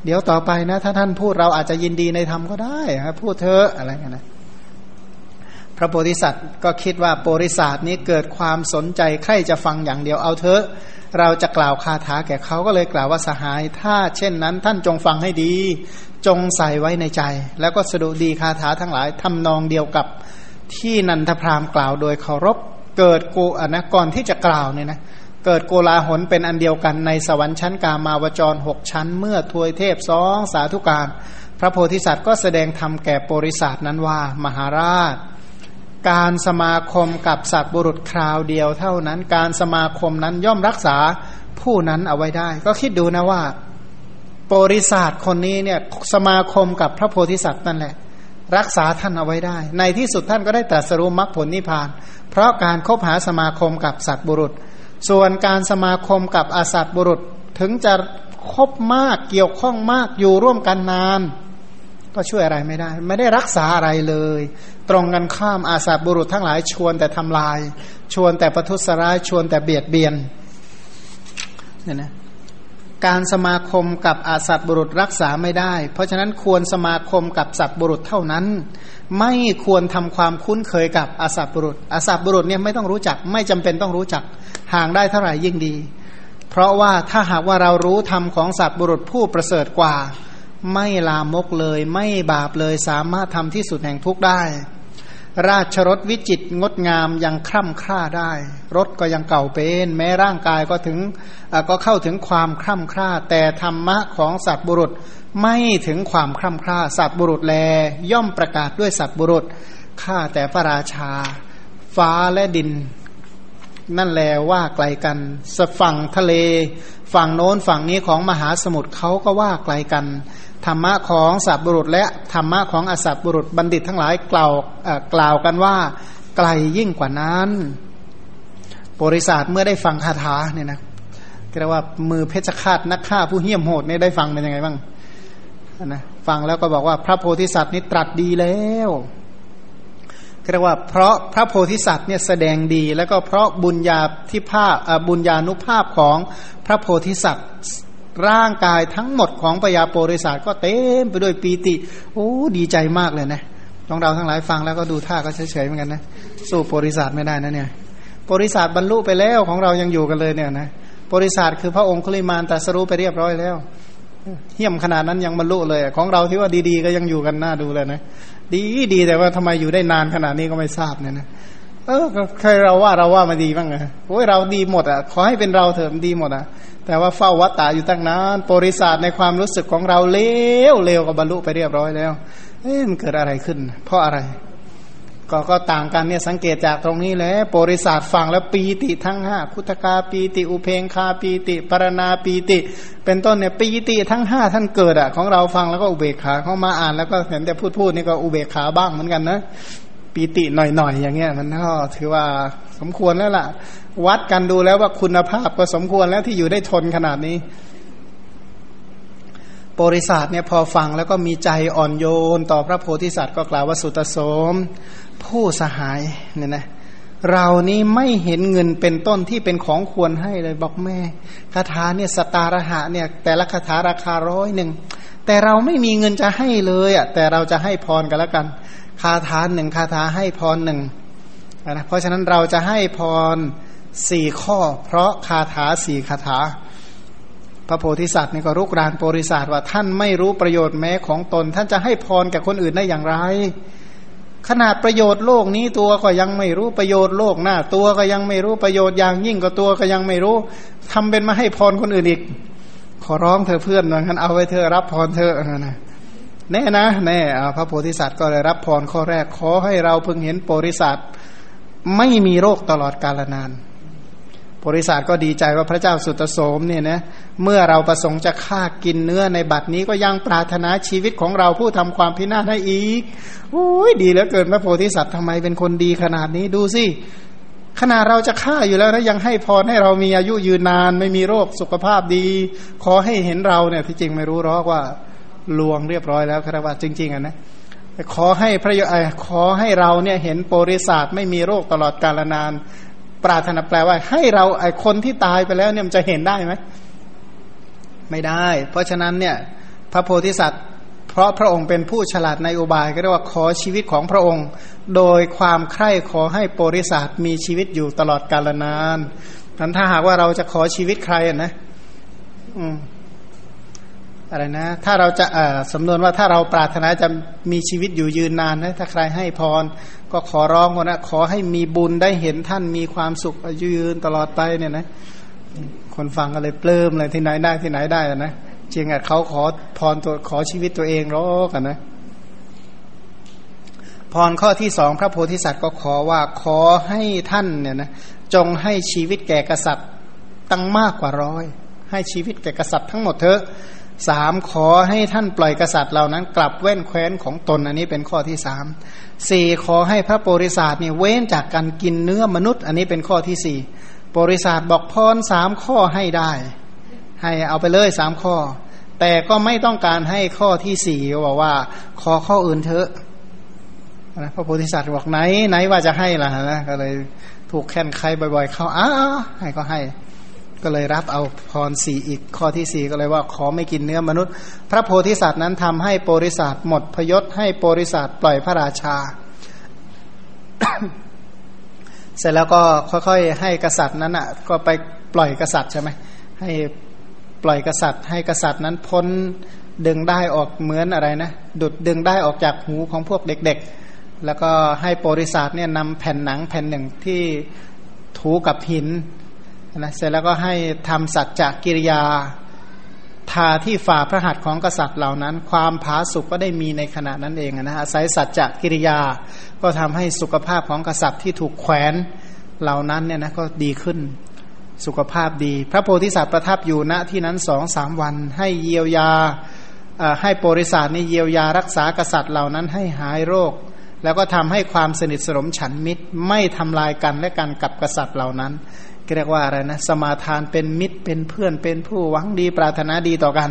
Speaker 2: เดี๋ยวต่อไปนะ ถ้าท่านพูดเราอาจจะยินดีในธรรมก็ได้ครับพูดเถอะอะไรกันนะ พระโพธิสัตว์ก็คิดว่าโพธิสัตว์นี้เกิดความสนใจใครจะฟังอย่างเดียวเอาเถอะ เราจะกล่าวคาถาแก่เขาก็เลยกล่าวว่าสหาย ถ้าเช่นนั้นท่านจงฟังให้ดี จงใส่ไว้ในใจ แล้วก็สดุดีคาถาทั้งหลายทำนองเดียวกับที่นันทพรามกล่าวโดยเคารพเกิดกูอะนะก่อนที่จะกล่าวเนี่ยนะเกิดโกลาหลเป็นอันเดียวกันในสวรรค์ชั้นกามาวจรหกชั้น เมื่อทวยเทพสองสาธุการ พระโพธิสัตว์ก็แสดงธรรมแก่โปริษัทนั้นว่า มหาราช การสมาคมกับสัตว์บุรุษคราวเดียวเท่านั้น การสมาคมนั้นย่อมรักษาผู้นั้นเอาไว้ได้ ก็คิดดูนะว่า โปริศาสคนนี้เนี่ยสมาคมกับพระโพธิสัตว์นั่นแหละ รักษาท่านเอาไว้ได้ ในที่สุดท่านก็ได้ตรัสรู้มรรคผลนิพพาน เพราะการคบหาสมาคมกับสัตว์บุรุษ ส่วนการสมาคมกับอาสัตบุรุษถึงจะคบมากเกี่ยวข้องมากอยู่ร่วมกันนาน ก็ช่วยอะไรไม่ได้ ไม่ได้รักษาอะไรเลย ตรงกันข้ามอาสัตบุรุษทั้งหลายชวนแต่ทำลาย ชวนแต่ประทุษร้ายชวนแต่เบียดเบียนเนี่ยนะการสมาคมกับอาสัตบุรุษรักษาไม่ได้ เพราะฉะนั้นควรสมาคมกับสัตบุรุษเท่านั้น ไม่ควรทำความคุ้นเคยกับอาสัตบุรุษอาสัตบุรุษเนี่ยไม่ต้องรู้จัก ไม่จำเป็นต้องรู้จักห่างได้เท่าไหร่ยิ่งดี เพราะว่าถ้าหากว่าเรารู้ธรรมของสัตบุรุษผู้ประเสริฐกว่า ไม่ลามกเลย ไม่บาปเลย สามารถทำที่สุดแห่งทุกได้ ราชรถวิจิตงดงามยังคร่ำคร่าได้ รถก็ยังเก่าเป็น แม้ร่างกายก็ถึงก็เข้าถึงความคร่ำคร่า แต่ธรรมะของสัตบุรุษไม่ถึงความคร่ำคร่า สัตบุรุษแล ย่อมประกาศด้วยสัตบุรุษข้าแต่พระราชา ฟ้าและดิน นั่นแลว่าไกลกันสฝั่งทะเล ฝั่งโน้นฝั่งนี้ของมหาสมุทรเขาก็ว่าไกลกัน ธรรมะของสัตบุรุษ และธรรมะของอสัตบุรุษบัณฑิตทั้งหลายกล่าวกล่าวกันว่าไกลยิ่งกว่านั้นบริษัทเมื่อได้ฟังคาถาเนี่ยนะเรียกว่ามือเพชฌฆาตนักฆ่าผู้เหี้ยมโหดเนี่ยได้ฟังเป็นยังไงบ้างนะฟังแล้วก็บอกว่าพระโพธิสัตว์นี่ตรัสดีแล้วเรียกว่าเพราะพระโพธิสัตว์เนี่ยแสดงดี แล้วก็เพราะบุญญาที่ภาพบุญญาณุภาพของพระโพธิสัตว์ ร่างกายทั้งหมดของปยาโปริศาสก็เต็มไปด้วยปีติ โอ้ดีใจมากเลยนะต้องเราทั้งหลายฟังแล้วก็ดูท่าก็เฉยๆเหมือนกันนะสู้โปริศาสไม่ได้นะเนี่ยโปริศาสบรรลุไปแล้วของเรายังอยู่กันเลยเนี่ยนะโปริศาสคือพระองค์คุลิมานตัสรู้ไปเรียบร้อยแล้วเหี้ยมขนาดนั้นยังบรรลุเลย ของเราที่ว่าดีๆ ก็ยังอยู่กันหน้าดูเลยนะ ดีดีแต่ว่าทำไมอยู่ได้นานขนาดนี้ก็ไม่ทราบเนี่ยนะ เออเคยเราว่าเราว่ามาดีบ้างไงโอ้ยเราดีหมดอะขอให้เป็นเราเถอะดีหมดอะ แต่ว่าเฝ้าวัตตาอยู่ตั้งนานบริษัทในความรู้สึกของเราเลวเลวกับบรรลุไปเรียบร้อยแล้ว เอ๊ะมันเกิดอะไรขึ้น เพราะอะไร ก็ก็ต่างกันเนี่ยสังเกตจากตรงนี้แหละบริษัทฟังแล้วปีติทั้งห้าคุตกาปีติอุเพงคาปีติปรณาปีติ เป็นต้นเนี่ยปีติทั้งห้าท่านเกิดอะของเราฟังแล้วก็อุเบกขาเข้ามาอ่านแล้วก็เห็นแต่พูดพูดนี่ก็อุเบกขาบ้างเหมือนกันนะ ปีติหน่อยๆอย่างเงี้ยมันก็ถือว่าสมควรแล้วล่ะ วัดกันดูแล้วว่าคุณภาพก็สมควรแล้วที่อยู่ได้ทนขนาดนี้บริษัทเนี่ยพอฟังแล้วก็มีใจอ่อนโยน ต่อพระโพธิสัตว์ก็กล่าวว่าสุตโสม ผู้สหายเนี่ยนะเรานี้ไม่เห็นเงินเป็นต้นที่เป็นของควรให้เลยบอกแม่คาถาเนี่ยสตาระหะเนี่ยแต่ละคาถาราคาร้อยหนึ่งแต่เราไม่มีเงินจะให้เลยอะแต่เราจะให้พรกันแล้วกัน คาถาหนึ่งคาถาให้พรหนึ่งนะเพราะฉะนั้นเราจะให้พรสี่ข้อ เพราะคาถาสี่คาถา พระโพธิสัตว์นี่ก็รุกรานโพธิสัตว์ว่าท่านไม่รู้ประโยชน์แม้ของตน ท่านจะให้พรแก่คนอื่นได้อย่างไร ขนาดประโยชน์โลกนี้ตัวก็ยังไม่รู้ประโยชน์โลกหน้า ตัวก็ยังไม่รู้ประโยชน์อย่างยิ่งก็ตัวก็ยังไม่รู้ทำเป็นมาให้พรคนอื่นอีก ขอร้องเธอเพื่อนว่างั้นเอาไว้เธอรับพรเธอนะ แน่นะแน่พระโพธิสัตว์ก็เลยรับพรข้อแรกขอให้เราเพิ่งเห็นโพธิสัตว์ไม่มีโรคตลอดกาลนานโพธิสัตว์ก็ดีใจว่าพระเจ้าสุตโสมเนี่ยนะเมื่อเราประสงค์จะฆ่ากินเนื้อในบัดนี้ก็ยังปรารถนาชีวิตของเราผู้ทำความพินาศให้อีกโอ้ยดีเหลือเกินพระโพธิสัตว์ทำไมเป็นคนดีขนาดนี้ดูสิขนาดเราจะฆ่าอยู่แล้วนะยังให้พรให้เรามีอายุยืนนาน ไม่มีโรคสุขภาพดี ขอให้เห็นเราเนี่ยที่จริงไม่รู้หรอกว่า ลวงเรียบร้อยแล้วครับว่าจริง ๆอะนะขอให้พระขอให้เราเนี่ยเห็นโปริศาสไม่มีโรคตลอดกาลนาน ปรารถนาแปลว่า ให้เราไอคนที่ตายไปแล้วเนี่ยมันจะเห็นได้ไหมไม่ได้ เพราะฉะนั้นเนี่ย พระโพธิสัตว์ เพราะพระองค์เป็นผู้ฉลาดในอุบายก็เรียกว่าขอชีวิตของพระองค์ โดยความใคร่ขอให้โปริศาสมีชีวิตอยู่ตลอดกาลนานนั้นถ้าหากว่าเราจะขอชีวิตใครนะอืม อะไรนะ ถ้าเราจะสำนวนว่าถ้าเราปรารถนาจะมีชีวิตอยู่ยืนนานนะถ้าใครให้พร ก็ขอร้องคนนะขอให้มีบุญได้เห็นท่านมีความสุขยืนตลอดไปเนี่ยนะ คนฟังก็เลยปลื้มเลยที่ไหนได้ที่ไหนได้นะจริงอะเขาขอพรตัวขอชีวิตตัวเองรอกันนะพรข้อที่สองพระโพธิสัตว์ก็ขอว่าขอให้ท่านเนี่ยนะจงให้ชีวิตแก่กษัตริย์ตั้งมากกว่าร้อย ให้ชีวิตแก่กษัตริย์ทั้งหมดเถอะ สามขอให้ท่านปล่อยกษัตริย์เหล่านั้น กลับเว้นแคว้นของตนอันนี้เป็นข้อที่สามสี่ขอให้พระโพธิสัตว์นี่เว้นจากการกินเนื้อมนุษย์ อันนี้เป็นข้อที่สี่โพธิสัตว์บอกพรสามข้อให้ได้ ให้เอาไปเลยสามข้อ แต่ก็ไม่ต้องการให้ข้อที่สี่บอกว่า ขอข้ออื่นเถอะนะพระโพธิสัตว์บอกไหนไหนว่าจะให้ล่ะนะก็เลยถูกแค้นใครบ่อย ๆ เข้าอ้าให้ก็ให้ ก็เลยรับเอาพรสี่อีกข้อที่สี่ก็เลยว่าขอไม่กินเนื้อมนุษย์ พระโพธิสัตว์นั้นทำให้โปริสัตหมดพยศให้โปริสัตปล่อยพระราชา เสร็จแล้วก็ค่อยๆให้กษัตริย์นั้นอะ ก็ไปปล่อยกษัตริย์ใช่ไหมให้ปล่อยกษัตริย์ ให้กษัตริย์นั้นพ้นดึงได้ออกเหมือนอะไรนะดุดดึงได้ออกจากหูของพวกเด็ก ๆ แล้วก็ให้โปริสัตเนี่ยนำแผ่นหนังแผ่นหนึ่งที่ถูกับหิน นะเสร็จแล้วก็ให้ทำสัจจะกิริยา ทาที่ฝ่าพระหัตถ์ของกษัตริย์เหล่านั้น ความผาสุกก็ได้มีในขณะนั้นเองนะอาศัยสัจจะกิริยา ก็ทำให้สุขภาพของกษัตริย์ที่ถูกแขวนเหล่านั้นเนี่ยนะก็ดีขึ้นสุขภาพดี พระโพธิสัตว์ประทับอยู่ณที่นั้นสองสามวัน ให้เยียวยาให้โปริศาสนี่เยียวยารักษากษัตริย์เหล่านั้นให้หายโรค แล้วก็ทำให้ความสนิทสนมฉันมิตรไม่ทำลายกันและกันกับกษัตริย์เหล่านั้น เรียกว่าอะไรนะสมาทานเป็นมิตรเป็นเพื่อนเป็นผู้หวังดีปรารถนาดีต่อกัน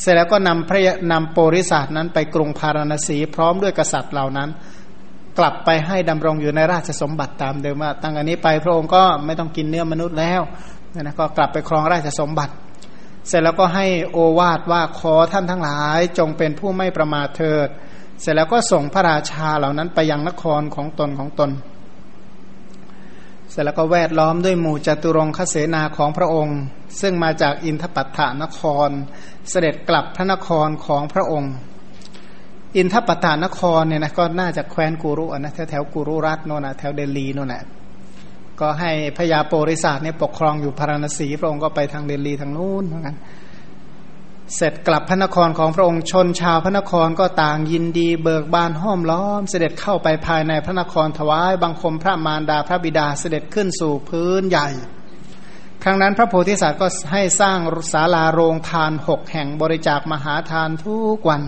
Speaker 2: เสร็จแล้วก็นำพระนำโปริศาสนั้นไปกรุงพาราณสีพร้อมด้วยกษัตริย์เหล่านั้น กลับไปให้ดำรงอยู่ในราชสมบัติตามเดิมว่าตั้งอันนี้ไปพระองค์ก็ไม่ต้องกินเนื้อมนุษย์แล้วนะก็กลับไปครองราชสมบัติ เสร็จแล้วก็ให้โอวาทว่าขอท่านทั้งหลายจงเป็นผู้ไม่ประมาทเถิด เสร็จแล้วก็ส่งพระราชาเหล่านั้นไปยังนครของตนของตน สร็จแล้วก็แวดล้อมด้วยหมู่จตุรงคเสนาของพระองค์ ซึ่งมาจากอินทปัตถานคร เสด็จกลับพระนครของพระองค์ อินทปัตถานครเนี่ยนะก็น่าจะแคว้นกุรุนะแถวแถวกุรุรัตโน่นะแถวเดลีโน่นแหละก็ให้พญาโปริศาสเนี่ยปกครองอยู่พาราณสีพระองค์ก็ไปทางเดลีทางนู้นเหมือนกัน เสร็จกลับพระนครของพระองค์ชนชาวพระนครก็ต่างยินดีเบิกบานห้อมล้อม เสด็จเข้าไปภายในพระนครถวายบังคมพระมารดาพระบิดาเสด็จขึ้นสู่พื้นใหญ่ ครั้งนั้นพระโพธิสัตว์ก็ให้สร้างศาลาโรงทานหกแห่งบริจาคมหาทานทุกวัน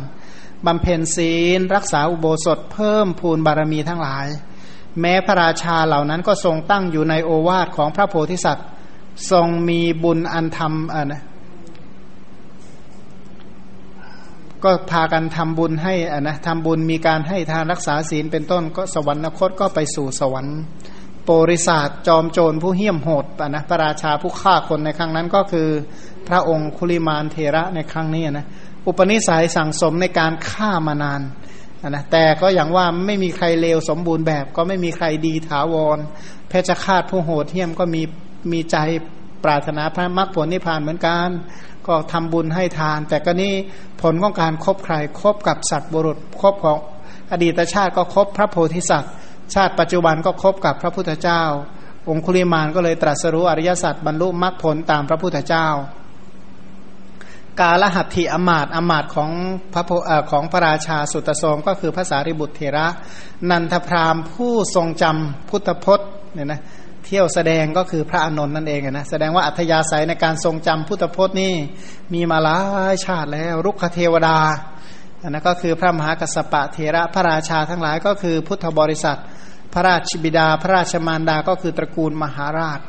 Speaker 2: บำเพ็ญศีล รักษาอุโบสถเพิ่มพูนบารมีทั้งหลาย แม้พระราชาเหล่านั้นก็ทรงตั้งอยู่ในโอวาทของพระโพธิสัตว์ ทรงมีบุญอันธรรมอ่านะ ก็พากันทำบุญให้อะนะทำบุญมีการให้ทานรักษาศีลเป็นต้นก็สวรรคตก็ไปสู่สวรรค์โปริศาสจอมโจรผู้เหี้ยมโหดอะนะพระราชาผู้ฆ่าคนในครั้งนั้นก็คือพระองค์คุลิมานเทระในครั้งนี้นะอุปนิสัยสั่งสมในการฆ่ามานานนะแต่ก็อย่างว่าไม่มีใครเลวสมบูรณ์แบบ ก็ไม่มีใครดีถาวร เพชฌฆาตผู้โหดเหี้ยมก็มีมีใจ ปรารถนาพระมรรคผลนิพพานเหมือนกัน ก็ทำบุญให้ทาน แต่ก็นี่ผลของการครบใครครบกับสัตว์บุรุษครบของอดีตชาติก็ครบพระโพธิสัตว์ ชาติปัจจุบันก็ครบกับพระพุทธเจ้า องคุลิมานก็เลยตรัสรู้อริยสัจบรรลุมรรคผลตามพระพุทธเจ้า กาลหัตถิอมาตอมาตของพระของพระราชาสุตโสมก็คือภาษาริบุตรเทระ นันทพรามผู้ทรงจำพุทธพจน์เนี่ยนะ เที่ยวแสดงก็คือพระอนนท์นั่นเองนะแสดงว่าอัธยาศัยในการทรงจำพุทธพจน์นี่มีมาหลายชาติแล้ว รุกขเทวดาอันนั้นก็คือพระมหากัสปะเทระพระราชาทั้งหลายก็คือพุทธบริษัท พระราชบิดา พระราชมารดาก็คือตระกูลมหาราช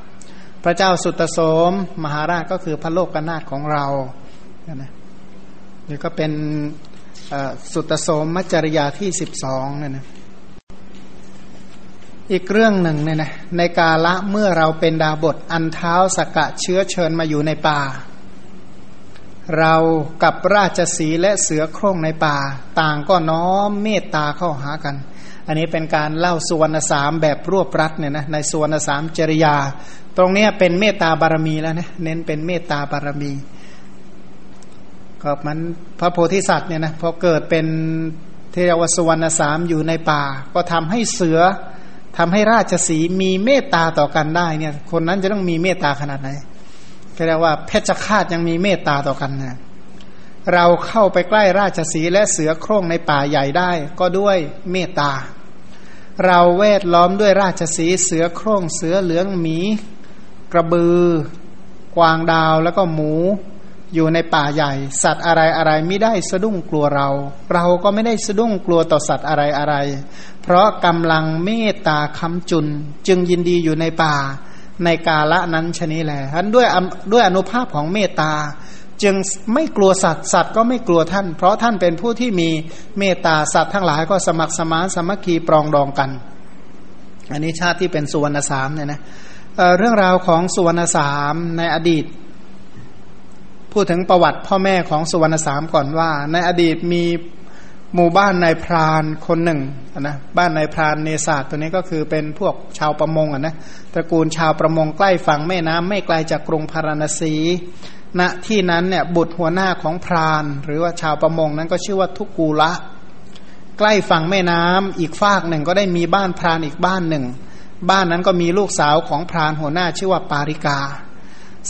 Speaker 2: พระเจ้าสุตโสม มหาราชก็คือพระโลกกนาถของเรานะนี่ก็เป็นสุตโสมมัจจริยาที่สิบสองเนี่ยนะ อีกเรื่องหนึ่งเนี่ยนะในกาละเมื่อเราเป็นดาบทอันเท้าสกะเชื้อเชิญมาอยู่ในป่า เรากับราชสีและเสือโคร่งในป่า ต่างก็น้อมเมตตาเข้าหากัน อันนี้เป็นการเล่าสุวรรณสามแบบรวบรัดเนี่ยนะในสุวรรณสามจริยา ตรงนี้เป็นเมตตาบารมีแล้วนะเน้นเป็นเมตตาบารมี ก็มันพระโพธิสัตว์เนี่ยนะพอเกิดเป็นเทวสุวรรณสามอยู่ในป่า ก็ทำให้เสือ ทำให้ราชสีมีเมตตาต่อกันได้เนี่ย คนนั้นจะต้องมีเมตตาขนาดไหนก็เรียกว่าเพชฌฆาตยังมีเมตตาต่อกันนะเราเข้าไปใกล้ราชสีและเสือโคร่งในป่าใหญ่ได้ ก็ด้วยเมตตา เราเวทล้อมด้วยราชสีเสือโคร่งเสือเหลืองหมี กระบือ กวางดาวแล้วก็หมู อยู่ในป่าใหญ่ สัตว์อะไรอะไรไม่ได้สะดุ้งกลัวเรา เราก็ไม่ได้สะดุ้งกลัวต่อสัตว์อะไรอะไร เพราะกำลังเมตตาคำจุน จึงยินดีอยู่ในป่า ในกาละนั้นชนิแหละท่านด้วยด้วยอนุภาพของเมตตา จึงไม่กลัวสัตว์สัตว์ก็ไม่กลัวท่าน เพราะท่านเป็นผู้ที่มีเมตตาสัตว์ทั้งหลายก็สมัครสมานสมัคคีปรองดองกัน อันนี้ชาติที่เป็นสุวรรณสามเนี่ยนะเเรื่องราวของสุวรรณสามในอดีต พูดถึงประวัติพ่อแม่ของสุวรรณสามก่อนว่า ในอดีตมีหมู่บ้านนายพรานคนหนึ่งนะบ้านนายพรานเนศาสตร์ตัวนี้ก็คือเป็นพวกชาวประมงอะนะตระกูลชาวประมงใกล้ฝั่งแม่น้ำไม่ไกลจากกรุงพาราณสี ณที่นั้นเนี่ยบุตรหัวหน้าของพราน หรือว่าชาวประมงนั้นก็ชื่อว่าทุกูละ ใกล้ฝั่งแม่น้ำอีกฝากหนึ่งก็ได้มีบ้านพรานอีกบ้านหนึ่ง บ้านนั้นก็มีลูกสาวของพรานหัวหน้าชื่อว่าปาริกา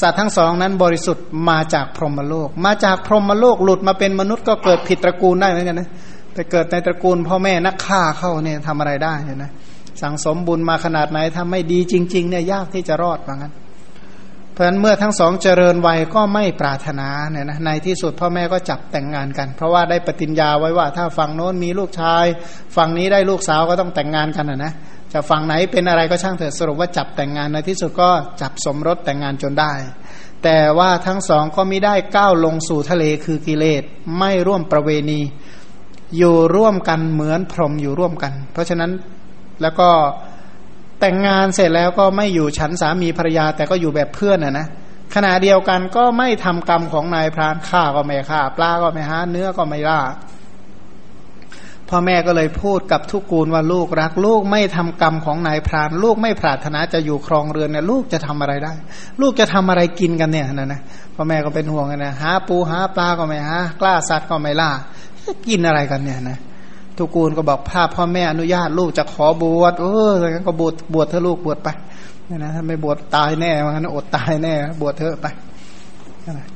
Speaker 2: สัตว์ทั้งสองนั้นบริสุทธิ์มาจากพรหมโลก มาจากพรหมโลกหลุดมาเป็นมนุษย์ก็เกิดผิดตระกูลได้เหมือนกันนะแต่เกิดในตระกูลพ่อแม่นักฆ่าเข้าเนี่ยทำอะไรได้เห็นไหมสังสมบุญมาขนาดไหนถ้าไม่ดีจริงๆเนี่ยยากที่จะรอดว่างั้น เพราะฉะนั้นเมื่อทั้งสองเจริญวัยก็ไม่ปรารถนาเนี่ยนะในที่สุดพ่อแม่ก็จับแต่งงานกัน เพราะว่าได้ปฏิญญาไว้ว่าถ้าฝั่งโน้นมีลูกชาย ฝั่งนี้ได้ลูกสาวก็ต้องแต่งงานกันนะนะ จะฝั่งไหนเป็นอะไรก็ช่างเถิดสรุปว่าจับแต่งงานในที่สุดก็จับสมรสแต่งงานจนได้ แต่ว่าทั้งสองก็ไม่ได้ก้าวลงสู่ทะเลคือกิเลสไม่ร่วมประเวณี อยู่ร่วมกันเหมือนพรหมอยู่ร่วมกัน เพราะฉะนั้นแล้วก็แต่งงานเสร็จแล้วก็ไม่อยู่ฉันสามีภรรยาแต่ก็อยู่แบบเพื่อนนะนะขณะเดียวกันก็ไม่ทำกรรมของนายพรานฆ่าก็ไม่ฆ่าปลาก็ไม่หาเนื้อก็ไม่ล่า พ่อแม่ก็เลยพูดกับทุกูลว่าลูกรัก ลูกไม่ทำกรรมของนายพราน ลูกไม่ปรารถนาจะอยู่ครองเรือนเนี่ยลูกจะทำอะไรได้ ลูกจะทำอะไรกินกันเนี่ยนะนะพ่อแม่ก็เป็นห่วงกันนะหาปูหาปลาก็ไม่หากล้าสัตว์ก็ไม่ล่ากินอะไรกันเนี่ยนะทุกูลก็บอกภาพพ่อแม่อนุญาตลูกจะขอบวชเอองั้นก็บวชบวชเธอลูกบวชไปเนี่ยนะถ้าไม่บวชตายแน่ว่างั้นอดตายแน่บวชเธอไป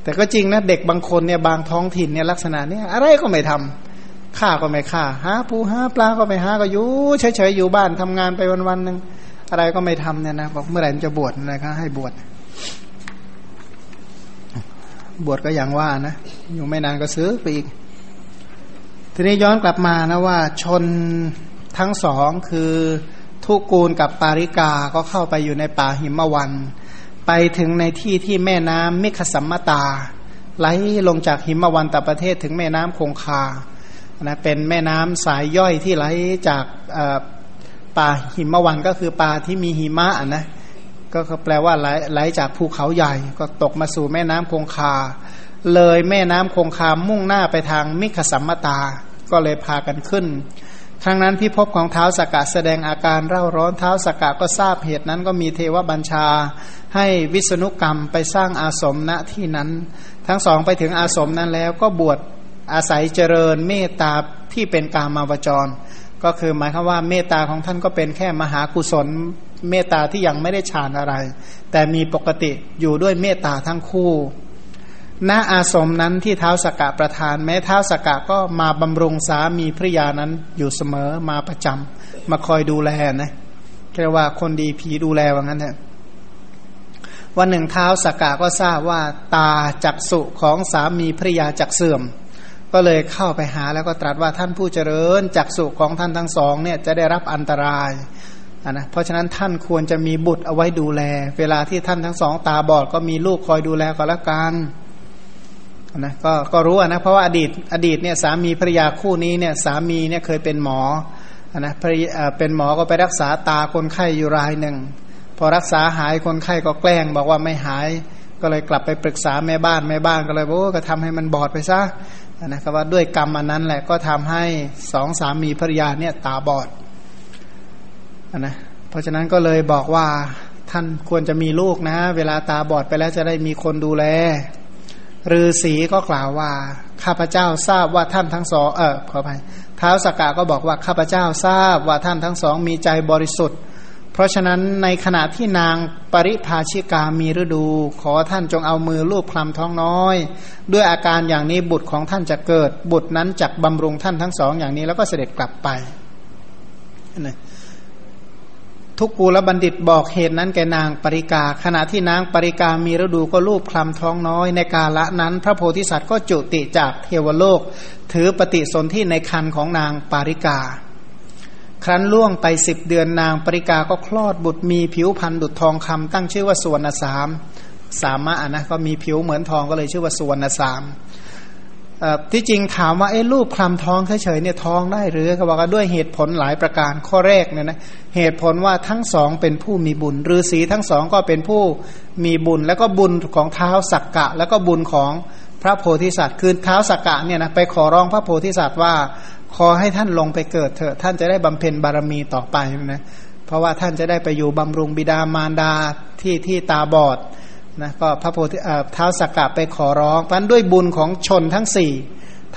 Speaker 2: แต่ก็จริงนะเด็กบางคนเนี่ยบางท้องถิ่นเนี่ยลักษณะเนี้ยอะไรก็ไม่ทำ ฆ่าก็ไม่ฆ่าหาปูหาปลาก็ไม่หาก็อยู่เฉยๆอยู่บ้านทำงานไปวันๆหนึ่งอะไรก็ไม่ทำเนี่ยนะบอกเมื่อไหร่จะบวชนะครับให้บวชบวชก็อย่างว่านะอยู่ไม่นานก็ซื้อไปอีก ทีนี้ย้อนกลับมานะว่าชนทั้งสองคือทุกูลกับปาริกาก็เข้าไปอยู่ในป่าหิมวัน ไปถึงในที่ที่แม่น้ำมิขสัมมตา ไหลลงจากหิมวันตประเทศถึงแม่น้ำคงคา นะเป็นแม่น้ำสายย่อยที่ไหลจากป่าหิมะวันก็คือป่าที่มีหิมะนะก็แปลว่าไหลไหลจากภูเขาใหญ่ ก็ตกมาสู่แม่น้ำคงคา เลยแม่น้ำคงคามมุ่งหน้าไปทางมิขสัมมตา ก็เลยพากันขึ้น ครั้งนั้นพิภพของเท้าสกกะแสดงอาการเร่าร้อนเท้าสกกะก็ทราบเหตุนั้นก็มีเทวบัญชา ให้วิษณุกรรมไปสร้างอาสมณที่นั้น ทั้งสองไปถึงอาสมนั้นแล้วก็บวช อาศัยเจริญเมตตาที่เป็นกามาวจร ก็คือหมายความว่าเมตตาของท่านก็เป็นแค่มหากุศลเมตตาที่ยังไม่ได้ฌานอะไร แต่มีปกติอยู่ด้วยเมตตาทั้งคู่ณอาสมนั้นที่เท้าสกกะประธาน แม้เท้าสกกะก็มาบำรุงสามีภริยานั้นอยู่เสมอมาประจำมาคอยดูแลนะเรียกว่าคนดีผีดูแลว่างั้นเถอะวันหนึ่งเท้าสกกะก็ทราบว่าตาจักสุของสามีภริยาจักเสื่อม ก็เลยเข้าไปหาแล้วก็ตรัสว่าท่านผู้เจริญจักสุของท่านทั้งสองเนี่ยจะได้รับอันตรายนะเพราะฉะนั้นท่านควรจะมีบุตรเอาไว้ดูแล เวลาที่ท่านทั้งสองตาบอดก็มีลูกคอยดูแลก็แล้วกันนะก็ก็รู้นะเพราะว่าอดีตอดีตเนี่ยสามีภรรยาคู่นี้เนี่ยสามีเนี่ยเคยเป็นหมอนะเป็นหมอก็ไปรักษาตาคนไข้อยู่รายหนึ่ง พอรักษาหายคนไข้ก็แกล้ง บอกว่าไม่หาย ก็เลยกลับไปปรึกษาแม่บ้านแม่บ้านก็เลยบอกก็ทำให้มันบอดไปซะนะครับว่าด้วยกรรมอันนั้นแหละก็ทำให้สองสามีภรรยาเนี่ยตาบอดนะเพราะฉะนั้นก็เลยบอกว่าท่านควรจะมีลูกนะ เวลาตาบอดไปแล้วจะได้มีคนดูแลฤาษีก็กล่าวว่า ข้าพเจ้าทราบว่าท่านทั้งสองเออขออภัยเท้าสกกาก็บอกว่าข้าพเจ้าทราบว่าท่านทั้งสองมีใจบริสุทธิ์ เพราะฉะนั้นในขณะที่นางปริภาชิกามีฤดู ขอท่านจงเอามือลูบคลำท้องน้อย ด้วยอาการอย่างนี้บุตรของท่านจะเกิด บุตรนั้นจักบำรุงท่านทั้งสองอย่างนี้แล้วก็เสด็จกลับไปนะทุกกูลบัณฑิตบอกเหตุนั้นแก่นางปริกา ขณะที่นางปริกามีฤดูก็รูปคลำท้องน้อย ในกาละนั้น พระโพธิสัตว์ก็จุติจากเทวโลก ถือปฏิสนธิในคันของนางปริกา ครั้นล่วงไปสิบเดือนนางปริกาก็คลอดบุตรมีผิวพันธุ์ดุจทองคำตั้งชื่อว่าสวนสามสามะนะก็มีผิวเหมือนทองก็เลยชื่อว่าสวนสามที่จริงถามว่าไอ้ลูกคลำท้องเฉยๆเนี่ยท้องได้หรือเขาบอกว่าด้วยเหตุผลหลายประการข้อแรกเนี่ยนะเหตุผลว่าทั้งสองเป็นผู้มีบุญฤาษีทั้งสองก็เป็นผู้มีบุญ แล้วก็บุญของเท้าสักกะ แล้วก็บุญของพระโพธิสัตว์คือเท้าสักกะเนี่ยนะไปขอร้องพระโพธิสัตว์ว่า ขอให้ท่านลงไปเกิดเถอะ ท่านจะได้บำเพ็ญบารมีต่อไปนะเพราะว่าท่านจะได้ไปอยู่บำรุงบิดามารดาที่ที่ตาบอดนะก็พระโพธิเท้าสักกะไปขอร้องเพราะด้วยบุญของชนทั้งสี่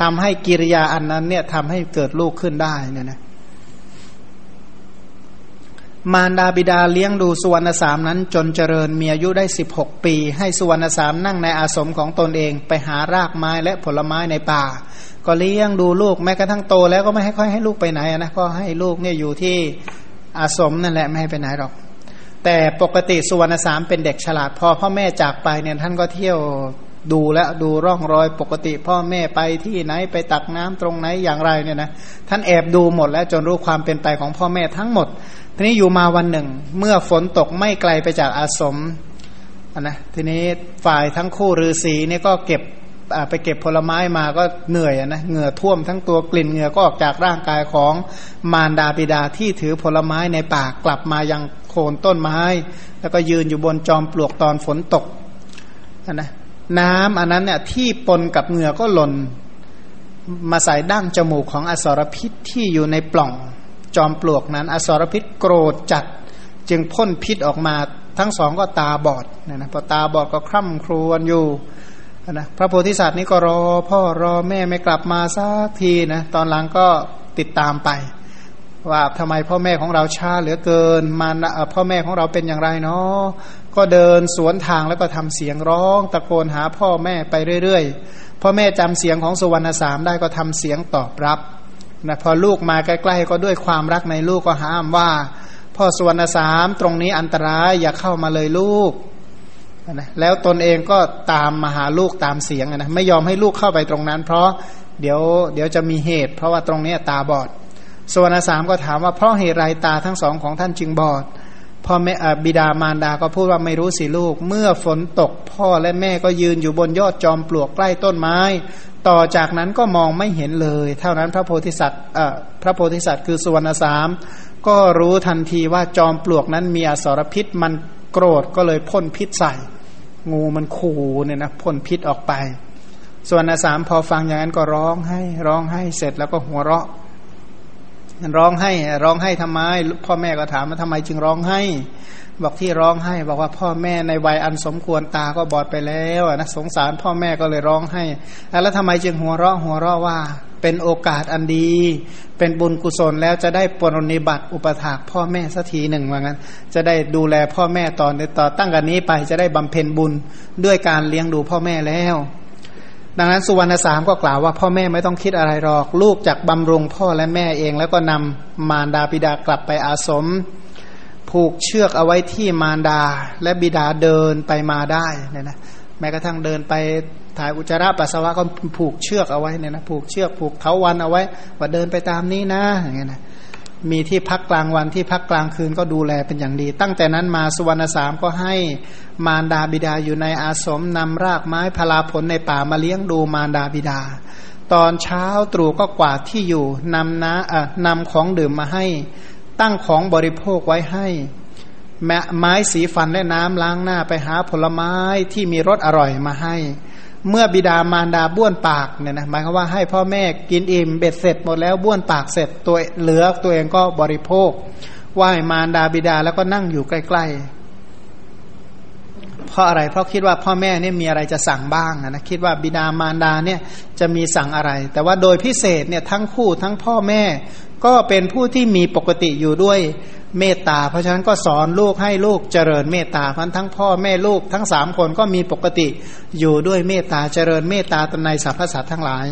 Speaker 2: ทำให้กิริยาอันนั้นเนี่ยทำให้เกิดลูกขึ้นได้เนี่ยนะ มารดาบิดาเลี้ยงดูสุวรรณสามนั้น จนเจริญมีอายุได้สิบหกปี ให้สุวรรณสามนั่งในอาสมของตนเอง ไปหารากไม้และผลไม้ในป่า ก็เลี้ยงดูลูกแม้กระทั่งโตแล้วก็ไม่ให้ค่อยให้ลูกไปไหนนะก็ให้ลูกเนี่ยอยู่ที่อาสมนั่นแหละไม่ให้ไปไหนหรอก แต่ปกติสุวรรณสามเป็นเด็กฉลาดพอพ่อแม่จากไปเนี่ยท่านก็เที่ยว ดูแลดูร่องรอยปกติ พ่อแม่ไปที่ไหนไปตักน้ำตรงไหนอย่างไรเนี่ยนะท่านแอบดูหมดแล้วจนรู้ความเป็นไปของพ่อแม่ทั้งหมด ทีนี้อยู่มาวันหนึ่ง เมื่อฝนตกไม่ไกลไปจากอาสมนะทีนี้ฝ่ายทั้งคู่ฤาษีเนี่ยก็เก็บไปเก็บผลไม้มาก็เหนื่อยนะเหงื่อท่วมทั้งตัวกลิ่นเหงื่อก็ออกจากร่างกายของมารดาบิดาที่ถือผลไม้ในปากกลับมายังโคนต้นไม้ แล้วก็ยืนอยู่บนจอมปลวกตอนฝนตกนะ น้ำอันนั้นเนี่ยที่ปนกับเหงื่อก็หล่นมาใส่ดั้งจมูกของอสรพิษที่อยู่ในปล่องจอมปลวกนั้น อสรพิษโกรธจัดจึงพ่นพิษออกมาทั้งสองก็ตาบอดนี่ยนะพอตาบอดก็คร่ำครวญอยู่นะพระโพธิสัตว์นี่ก็รอพ่อรอแม่ไม่กลับมาสักทีนะตอนหลังก็ติดตามไป ว่าทำไมพ่อแม่ของเราช้าเหลือเกิน มาพ่อแม่ของเราเป็นอย่างไรเนาะ ก็เดินสวนทางแล้วก็ทำเสียงร้อง ตะโกนหาพ่อแม่ไปเรื่อยๆ พ่อแม่จำเสียงของสุวรรณสามได้ก็ทำเสียงตอบรับนะพอลูกมาใกล้ๆก็ด้วยความรักในลูกก็ห้ามว่า พ่อสุวรรณสามตรงนี้อันตรายอย่าเข้ามาเลยลูกนะแล้วตนเองก็ตามมาหาลูกตามเสียงนะไม่ยอมให้ลูกเข้าไปตรงนั้น เพราะเดี๋ยวเดี๋ยวจะมีเหตุ เพราะว่าตรงนี้ตาบอดส่วนสามก็ถามว่าเพราะเหตุไรตาทั้งสองของท่านจึงบอด พ่อแม่บิดามารดาก็พูดว่าไม่รู้สิลูก เมื่อฝนตกพ่อและแม่ก็ยืนอยู่บนยอดจอมปลวกใกล้ต้นไม้ ต่อจากนั้นก็มองไม่เห็นเลย เท่านั้นพระโพธิสัตว์พระโพธิสัตว์คือสุวรรณสาม ก็รู้ทันทีว่าจอมปลวกนั้นมีอสรพิษมันโกรธก็เลยพ่นพิษใส่ งูมันขู่เนี่ยนะพ่นพิษออกไป ส่วนอาสามพอฟังอย่างนั้นก็ร้องให้ร้องให้เสร็จแล้วก็หัวเราะ ร้องให้ร้องให้ทำไม พ่อแม่ก็ถามว่าทำไมจึงร้องให้ บอกที่ร้องให้ บอกว่าพ่อแม่ในวัยอันสมควรตาก็บอดไปแล้วนะสงสารพ่อแม่ก็เลยร้องให้ แล้วทำไมจึงหัวเราะหัวเราะว่า เป็นโอกาสอันดี เป็นบุญกุศลแล้วจะได้ปรนิบัติอุปถากพ่อแม่สักทีหนึ่งว่างั้น จะได้ดูแลพ่อแม่ตอนต่อตั้งกันนี้ไปจะได้บำเพ็ญบุญด้วยการเลี้ยงดูพ่อแม่แล้ว ดังนั้นสุวรรณสามก็กล่าวว่าพ่อแม่ไม่ต้องคิดอะไรหรอก ลูกจากบำรุงพ่อและแม่เอง แล้วก็นำมารดาบิดากลับไปอาสม ผูกเชือกเอาไว้ที่มารดาและบิดาเดินไปมาได้เนี่ยนะแม้กระทั่งเดินไปถ่ายอุจจาระปัสสาวะก็ผูกเชือกเอาไว้เนี่ยนะผูกเชือกผูกเทาวันเอาไว้ ว่าเดินไปตามนี้นะอย่างเงี้ยนะ มีที่พักกลางวันที่พักกลางคืนก็ดูแลเป็นอย่างดี ตั้งแต่นั้นมาสุวรรณสามก็ให้มารดาบิดาอยู่ในอาสมนำรากไม้พลาผลในป่ามาเลี้ยงดูมารดาบิดา ตอนเช้าตรู่ก็กวาดที่อยู่นำนะเอ่อนำของดื่มมาให้ ตั้งของบริโภคไว้ให้ไม้สีฟันและน้ำล้างหน้าไปหาผลไม้ที่มีรสอร่อยมาให้ เมื่อบิดามารดาบ้วนปากเนี่ยนะหมายความว่าให้พ่อแม่กินอิ่มเบ็ดเสร็จหมดแล้วบ้วนปากเสร็จตัวเหลือตัวเองก็บริโภคไหว้มารดาบิดาแล้วก็นั่งอยู่ใกล้ๆ เพราะอะไร เพราะคิดว่าพ่อแม่เนี่ยมีอะไรจะสั่งบ้างนะคิดว่าบิดามารดาเนี่ยจะมีสั่งอะไร แต่ว่าโดยพิเศษเนี่ยทั้งคู่ทั้งพ่อแม่ก็เป็นผู้ที่มีปกติอยู่ด้วย เมตตา เพราะฉะนั้นก็สอนลูกให้ลูกเจริญเมตตาพันทั้งพ่อแม่ลูกทั้งสามคนก็มีปกติอยู่ด้วยเมตตาเจริญเมตตาตในสรรพสัตว์ทั้งหลาย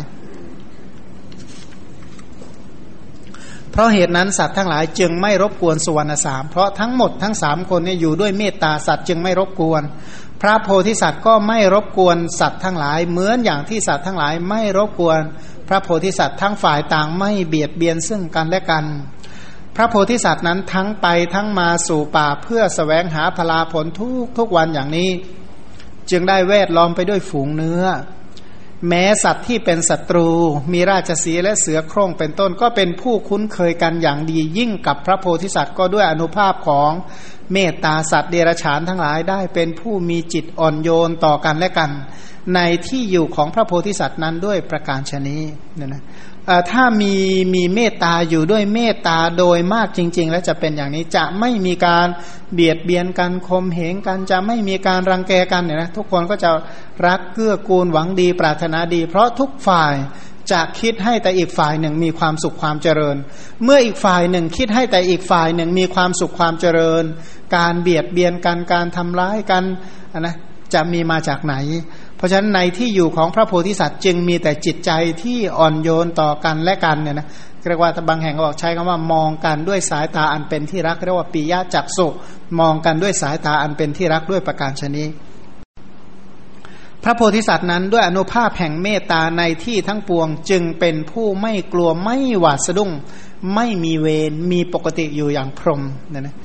Speaker 2: เพราะเหตุนั้นสัตว์ทั้งหลายจึงไม่รบกวนสุวรรณสามเพราะทั้งหมดทั้งสามคนเนี่ยอยู่ด้วยเมตตาสัตว์จึงไม่รบกวน พระโพธิสัตว์ก็ไม่รบกวนสัตว์ทั้งหลาย เหมือนอย่างที่สัตว์ทั้งหลายไม่รบกวน พระโพธิสัตว์ทั้งฝ่ายต่างไม่เบียดเบียนซึ่งกันและกัน พระโพธิสัตว์นั้นทั้งไปทั้งมาสู่ป่าเพื่อสแสวงหาพลาผลทุกทุกวันอย่างนี้ จึงได้แวดล้อมไปด้วยฝูงเนื้อ แม้สัตว์ที่เป็นศัตรู มีราชสีและเสือโคร่งเป็นต้นก็เป็นผู้คุ้นเคยกันอย่างดียิ่งกับพระโพธิสัตว์ก็ด้วยอนุภาพของเมตตาสัตว์เดรัจฉานทั้งหลายได้เป็นผู้มีจิตอ่อนโยนต่อกันและกัน ในที่อยู่ของพระโพธิสัตว์นั้นด้วยประการชนีเนี่ยนะ ถ้ามีมีเมตตาอยู่ด้วยเมตตาโดยมากจริง ๆ แล้วจะเป็นอย่างนี้จะไม่มีการเบียดเบียนกันคมเหงกันจะไม่มีการรังแกกันเนี่ยนะทุกคนก็จะรักเกื้อกูลหวังดีปรารถนาดี เพราะทุกฝ่ายจะคิดให้แต่อีกฝ่ายหนึ่งมีความสุขความเจริญ เมื่ออีกฝ่ายหนึ่งคิดให้แต่อีกฝ่ายหนึ่งมีความสุขความเจริญ การเบียดเบียนกันการทำร้ายกันนะ จะมีมาจากไหน เพราะฉะนั้นในที่อยู่ของพระโพธิสัตว์จึงมีแต่จิตใจที่อ่อนโยนต่อกันและกันเนี่ยนะเรียกว่าบางแห่งก็บอกใช้คำว่ามองกันด้วยสายตาอันเป็นที่รักเรียกว่าปียะจักสุมองกันด้วยสายตาอันเป็นที่รักด้วยประการชนีพระโพธิสัตว์นั้นด้วยอนุภาพแห่งเมตตาในที่ทั้งปวง จึงเป็นผู้ไม่กลัวไม่หวาดสะดุ้ง ไม่มีเวรมีปกติอยู่อย่างพรหมเนี่ยนะ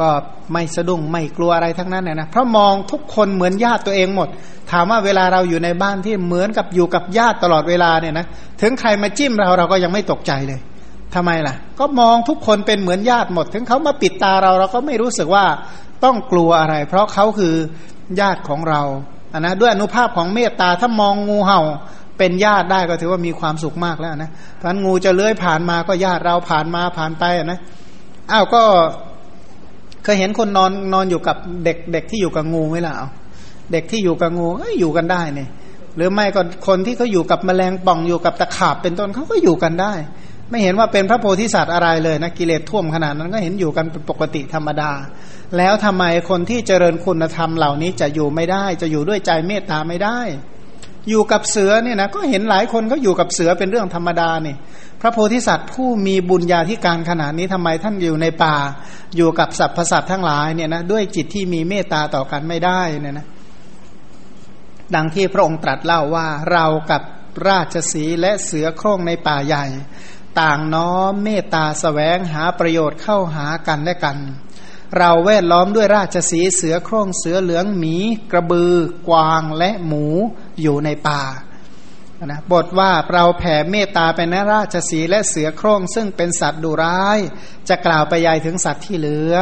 Speaker 2: ก็ไม่สะดุ้งไม่กลัวอะไรทั้งนั้นเนี่ยนะเพราะมองทุกคนเหมือนญาติตัวเองหมด ถามว่าเวลาเราอยู่ในบ้านที่เหมือนกับอยู่กับญาติตลอดเวลาเนี่ยนะถึงใครมาจิ้มเราเราก็ยังไม่ตกใจเลยทำไมล่ะ ก็มองทุกคนเป็นเหมือนญาติหมด ถึงเขามาปิดตาเราเราก็ไม่รู้สึกว่าต้องกลัวอะไร เพราะเขาคือญาติของเราอันนะด้วยอนุภาพของเมตตาถ้ามองงูเห่าเป็นญาติได้ก็ถือว่ามีความสุขมากแล้วนะเพราะงูจะเลื้อยผ่านมาก็ญาติเราผ่านมาผ่านไปนะอ้าวก็ เคยเห็นคนนอนนอนอยู่กับเด็กเด็กที่อยู่กับงูไหมล่ะเด็กที่อยู่กับงูก็อยู่กันได้เนี่ยหรือไม่ก็คนที่เขาอยู่กับแมลงป่องอยู่กับตะขาบเป็นต้นเขาก็อยู่กันได้ ไม่เห็นว่าเป็นพระโพธิสัตว์อะไรเลยนะกิเลสท่วมขนาดนั้นก็เห็นอยู่กันเป็นปกติธรรมดา แล้วทำไมคนที่เจริญคุณธรรมเหล่านี้จะอยู่ไม่ได้ จะอยู่ด้วยใจเมตตาไม่ได้ อยู่กับเสือเนี่ยนะก็เห็นหลายคนก็อยู่กับเสือเป็นเรื่องธรรมดาเนี่ยพระโพธิสัตว์ผู้มีบุญญาธิการขนาดนี้ทำไมท่านอยู่ในป่า อยู่กับสัตว์ประสัตว์ทั้งหลายเนี่ยนะด้วยจิตที่มีเมตตาต่อกันไม่ได้เนี่ยนะดังที่พระองค์ตรัสเล่าว่าเรากับราชสีและเสือโคร่งในป่าใหญ่ ต่างน้อมเมตตาสแสวงหาประโยชน์เข้าหากันและกัน เราแวดล้อมด้วยราชสีเสือโคร่งเสือเหลืองหมี กระบือกวางและหมู อยู่ในป่านะบทว่าเราแผ่เมตตาไปนราชสีและเสือโคร่งซึ่งเป็นสัตว์ดุร้าย จะกล่าวไปยายถึงสัตว์ที่เหลือ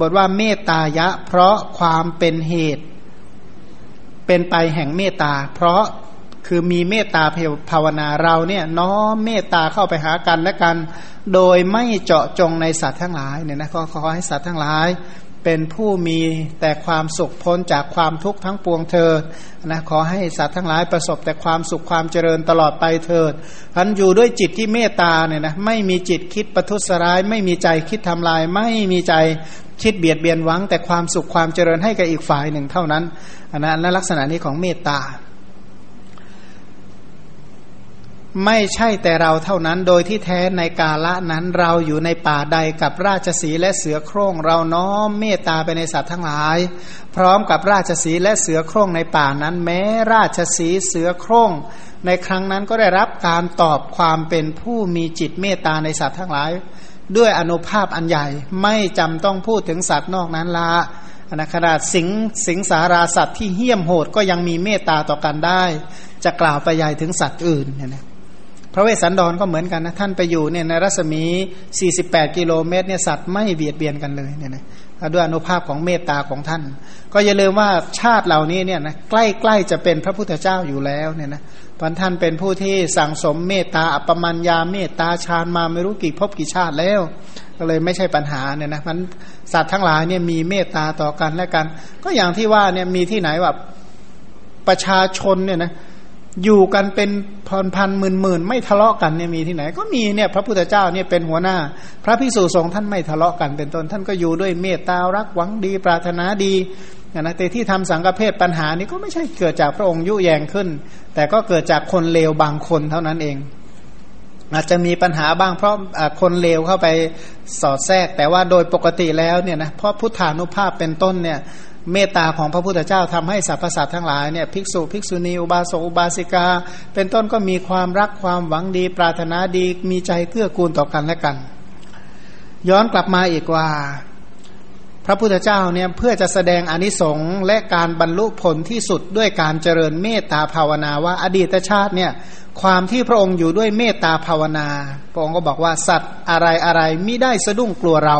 Speaker 2: บทว่าเมตตายะ เพราะความเป็นเหตุ เป็นไปแห่งเมตตา เพราะคือมีเมตตาภาวนาเราเนี่ยน้อมเมตตาเข้าไปหากันและกัน โดยไม่เจาะจงในสัตว์ทั้งหลายเนี่ยนะก็ขอให้สัตว์ทั้งหลาย เป็นผู้มีแต่ความสุขพ้นจากความทุกข์ทั้งปวงเธอนะขอให้สัตว์ทั้งหลายประสบแต่ความสุขความเจริญตลอดไปเถิดพันอยู่ด้วยจิตที่เมตตาเนี่ยนะไม่มีจิตคิดประทุษร้าย ไม่มีใจคิดทำลาย ไม่มีใจคิดเบียดเบียนหวัง แต่ความสุขความเจริญให้กับอีกฝ่ายหนึ่งเท่านั้นอันนั้นลักษณะนี้ของเมตตา ไม่ใช่แต่เราเท่านั้น โดยที่แท้ในกาละนั้นเราอยู่ในป่าใดกับราชสีและเสือโคร่งเราน้อมเมตตาไปในสัตว์ทั้งหลาย พร้อมกับราชสีและเสือโคร่งในป่านั้น แม้ราชสีเสือโคร่งในครั้งนั้นก็ได้รับการตอบความเป็นผู้มีจิตเมตตาในสัตว์ทั้งหลาย ด้วยอนุภาพอันใหญ่ไม่จำต้องพูดถึงสัตว์นอกนั้นละนะขนาดสิงสิงสาราสัตว์ที่เหี้ยมโหดก็ยังมีเมตตาต่อกันได้ จะกล่าวไปใหญ่ถึงสัตว์อื่นเนี่ย พระเวสสันดรก็เหมือนกันนะท่านไปอยู่เนี่ยในรัศมี 48 กิโลเมตรเนี่ยสัตว์ไม่เบียดเบียนกันเลยเนี่ยนะด้วยอนุภาพของเมตตาของท่าน ก็อย่าลืมว่าชาติเหล่านี้เนี่ยนะใกล้ๆจะเป็นพระพุทธเจ้าอยู่แล้วเนี่ยนะพันท่านเป็นผู้ที่สั่งสมเมตตาอัปมัญญาเมตตาฌานมาไม่รู้กี่ภพกี่ชาติแล้ว ก็เลยไม่ใช่ปัญหาเนี่ยนะมันสัตว์ทั้งหลายเนี่ยมีเมตตาต่อกันและกัน ก็อย่างที่ว่าเนี่ยมีที่ไหนว่าประชาชนเนี่ยนะ อยู่กันเป็นพันพันหมื่นหมื่นไม่ทะเลาะกันเนี่ยมีที่ไหน ก็มีเนี่ยพระพุทธเจ้าเนี่ยเป็นหัวหน้า พระพิสุสงฆ์ท่านไม่ทะเลาะกันเป็นต้น ท่านก็อยู่ด้วยเมตตารักหวังดีปรารถนาดีนะแต่ที่ทำสังฆเพศปัญหานี้ก็ไม่ใช่เกิดจากพระองค์ยุแยงขึ้น แต่ก็เกิดจากคนเลวบางคนเท่านั้นเอง อาจจะมีปัญหาบ้างเพราะคนเลวเข้าไปสอดแทรก แต่ว่าโดยปกติแล้วเนี่ยนะเพราะพุทธานุภาพเป็นต้นเนี่ย เมตตาของพระพุทธเจ้าทำให้สรรพสัตว์ทั้งหลายเนี่ยภิกษุภิกษุณีอุบาสกอุบาสิกา เป็นต้นก็มีความรักความหวังดี ปรารถนาดีมีใจเกื้อกูลต่อกันและกัน ย้อนกลับมาอีกว่า พระพุทธเจ้าเนี่ยเพื่อจะแสดงอนิสงส์และการบรรลุผลที่สุดด้วยการเจริญเมตตาภาวนาว่าอดีตชาติเนี่ยความที่พระองค์อยู่ด้วยเมตตาภาวนา พระองค์ก็บอกว่าสัตว์อะไรอะไรไม่ได้สะดุ้งกลัวเรา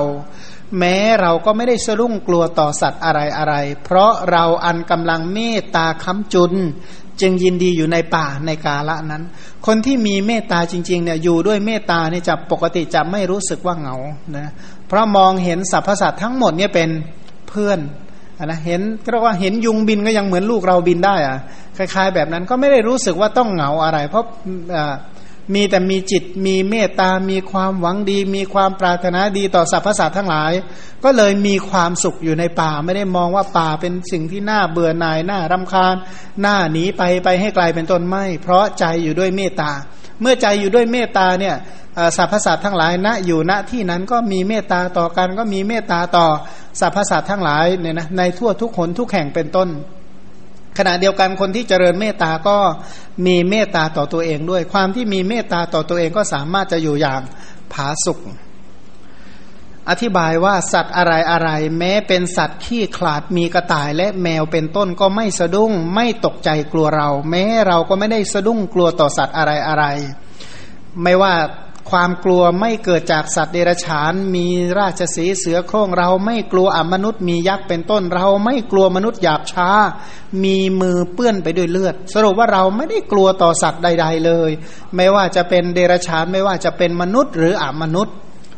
Speaker 2: แม้เราก็ไม่ได้สะดุ้งกลัวต่อสัตว์อะไรอะไร เพราะเราอันกำลังเมตตาค้ำจุน จึงยินดีอยู่ในป่าในกาละนั้น คนที่มีเมตตาจริงๆเนี่ยอยู่ด้วยเมตตาเนี่ยจะปกติจะไม่รู้สึกว่าเหงานะเพราะมองเห็นสรรพสัตว์ทั้งหมดเนี่ยเป็นเพื่อนนะเห็นก็เรียกว่าเห็นยุงบินก็ยังเหมือนลูกเราบินได้อะคล้าย ๆ แบบนั้นก็ไม่ได้รู้สึกว่าต้องเหงาอะไร เพราะ มีแต่มีจิตมีเมตตา มีความหวังดี มีความปรารถนาดีต่อสรรพสัตว์ทั้งหลาย ก็เลยมีความสุขอยู่ในป่า ไม่ได้มองว่าป่าเป็นสิ่งที่น่าเบื่อหน่ายน่ารำคาญน่าหนีไปไปให้ไกลเป็นต้นไม่ เพราะใจอยู่ด้วยเมตตา เมื่อใจอยู่ด้วยเมตตาเนี่ยสรรพสัตว์ทั้งหลายณอยู่ณที่นั้นก็มีเมตตาต่อกันก็มีเมตตาต่อสรรพสัตว์ทั้งหลายเนี่ยนะในทั่วทุกคนทุกแห่งเป็นต้น ขณะเดียวกันคนที่เจริญเมตตาก็มีเมตตาต่อตัวเองด้วย ความที่มีเมตตาต่อตัวเองก็สามารถจะอยู่อย่างผาสุกอธิบายว่าสัตว์อะไรอะไรแม้เป็นสัตว์ขี้ขลาดมีกระต่ายและแมวเป็นต้นก็ไม่สะดุ้ง ไม่ตกใจกลัวเรา แม้เราก็ไม่ได้สะดุ้งกลัวต่อสัตว์อะไรอะไร ไม่ว่า ความกลัวไม่เกิดจากสัตว์เดรัจฉาน มีราชสีเสือโคร่งเราไม่กลัวอมนุษย์มียักษ์เป็นต้น เราไม่กลัวมนุษย์หยาบช้า มีมือเปื้อนไปด้วยเลือด สรุปว่าเราไม่ได้กลัวต่อสัตว์ใด ๆเลย ไม่ว่าจะเป็นเดรัจฉานไม่ว่าจะเป็นมนุษย์หรืออมนุษย์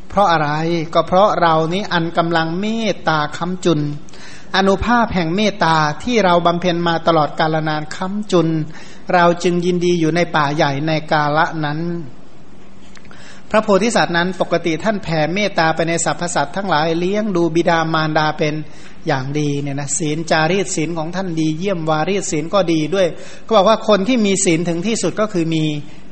Speaker 2: เพราะอะไรก็เพราะเรานี้อันกำลังเมตตาค้ำจุนอนุภาพแห่งเมตตาที่เราบำเพ็ญมาตลอดกาลนานค้ำจุน เราจึงยินดีอยู่ในป่าใหญ่ในกาละนั้น ระโพธิสัตว์นั้นปกติท่านแผ่เมตตาไปในสรรพสัตว์ทั้งหลายเลี้ยงดูบิดามารดาเป็นอย่างดีเนี่ยนะศีลจารีตศีลของท่านดี เยี่ยมวารีตศีลก็ดีด้วย ก็บอกว่าคนที่มีศีลถึงที่สุดก็คือมี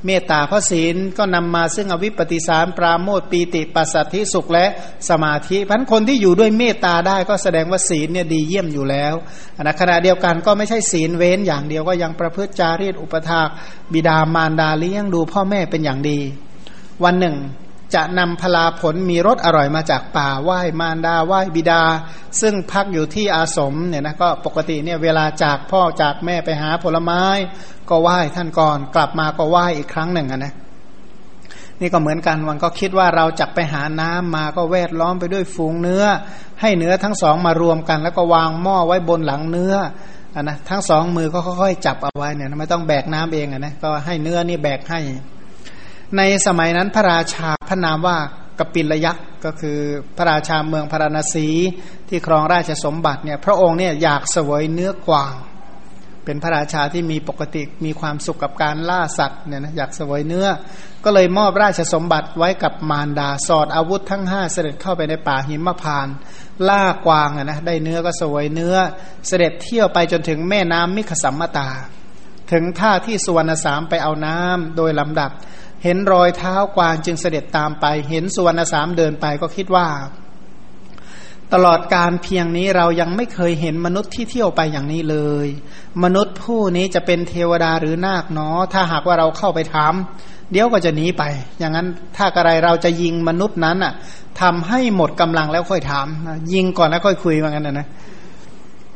Speaker 2: เมตตาเพราะศีลก็นำมาซึ่งอวิปปิสารปราโมทปีติปัสสัทธิสุขและสมาธิพันคนที่อยู่ด้วยเมตตาได้ก็แสดงว่าศีลเนี่ยดีเยี่ยมอยู่แล้วนะขณะเดียวกันก็ไม่ใช่ศีลเว้นอย่างเดียวก็ยังประพฤติจารีตอุปถากบิดามารดาเลี้ยงดูพ่อแม่เป็นอย่างดี วันหนึ่ง จะนำพลาผลมีรสอร่อยมาจากป่าไหว้มารดาไหว้บิดา ซึ่งพักอยู่ที่อาสมเนี่ยนะก็ปกติเนี่ยเวลาจากพ่อจากแม่ไปหาผลไม้ ก็ไหว้ท่านก่อนกลับมาก็ไหว้อีกครั้งหนึ่งนะนี่ก็เหมือนกันวันก็คิดว่าเราจะไปหาน้ำมาก็แวดล้อมไปด้วยฝูงเนื้อ ให้เนื้อทั้งสองมารวมกัน แล้วก็วางหม้อไว้บนหลังเนื้ออนะทั้งสองมือก็ค่อยๆจับเอาไว้เนี่ยไม่ต้องแบกน้ำเองนะก็ให้เนื้อนี่แบกให้ ในสมัยนั้นพระราชาพระนามว่ากปิลยักษ์ก็คือพระราชาเมืองพาราณสีที่ครองราชสมบัติเนี่ยพระองค์เนี่ยอยากเสวยเนื้อกวาง เป็นพระราชาที่มีปกติมีความสุขกับการล่าสัตว์เนี่ยนะอยากเสวยเนื้อ ก็เลยมอบราชสมบัติไว้กับมารดาสอดอาวุธทั้งห้าเสด็จเข้าไปในป่าหิมพานล่ากวางนะได้เนื้อก็เสวยเนื้อ เสด็จเที่ยวไปจนถึงแม่น้ำมิขสัมมตา ถึงท่าที่สุวรรณสามไปเอาน้ำโดยลำดับ เห็นรอยเท้ากวางจึงเสด็จตามไป เห็นสุวรรณสามเดินไปก็คิดว่า ตลอดการเพียงนี้เรายังไม่เคยเห็นมนุษย์ที่เที่ยวไปอย่างนี้เลย มนุษย์ผู้นี้จะเป็นเทวดาหรือนาคเนาะถ้าหากว่าเราเข้าไปถามเดี๋ยวก็จะหนีไป อย่างนั้นถ้าอะไรเราจะยิงมนุษย์นั้นอะทำให้หมดกำลังแล้วค่อยถาม ยิงก่อนแล้วค่อยคุยว่างั้นนะนะ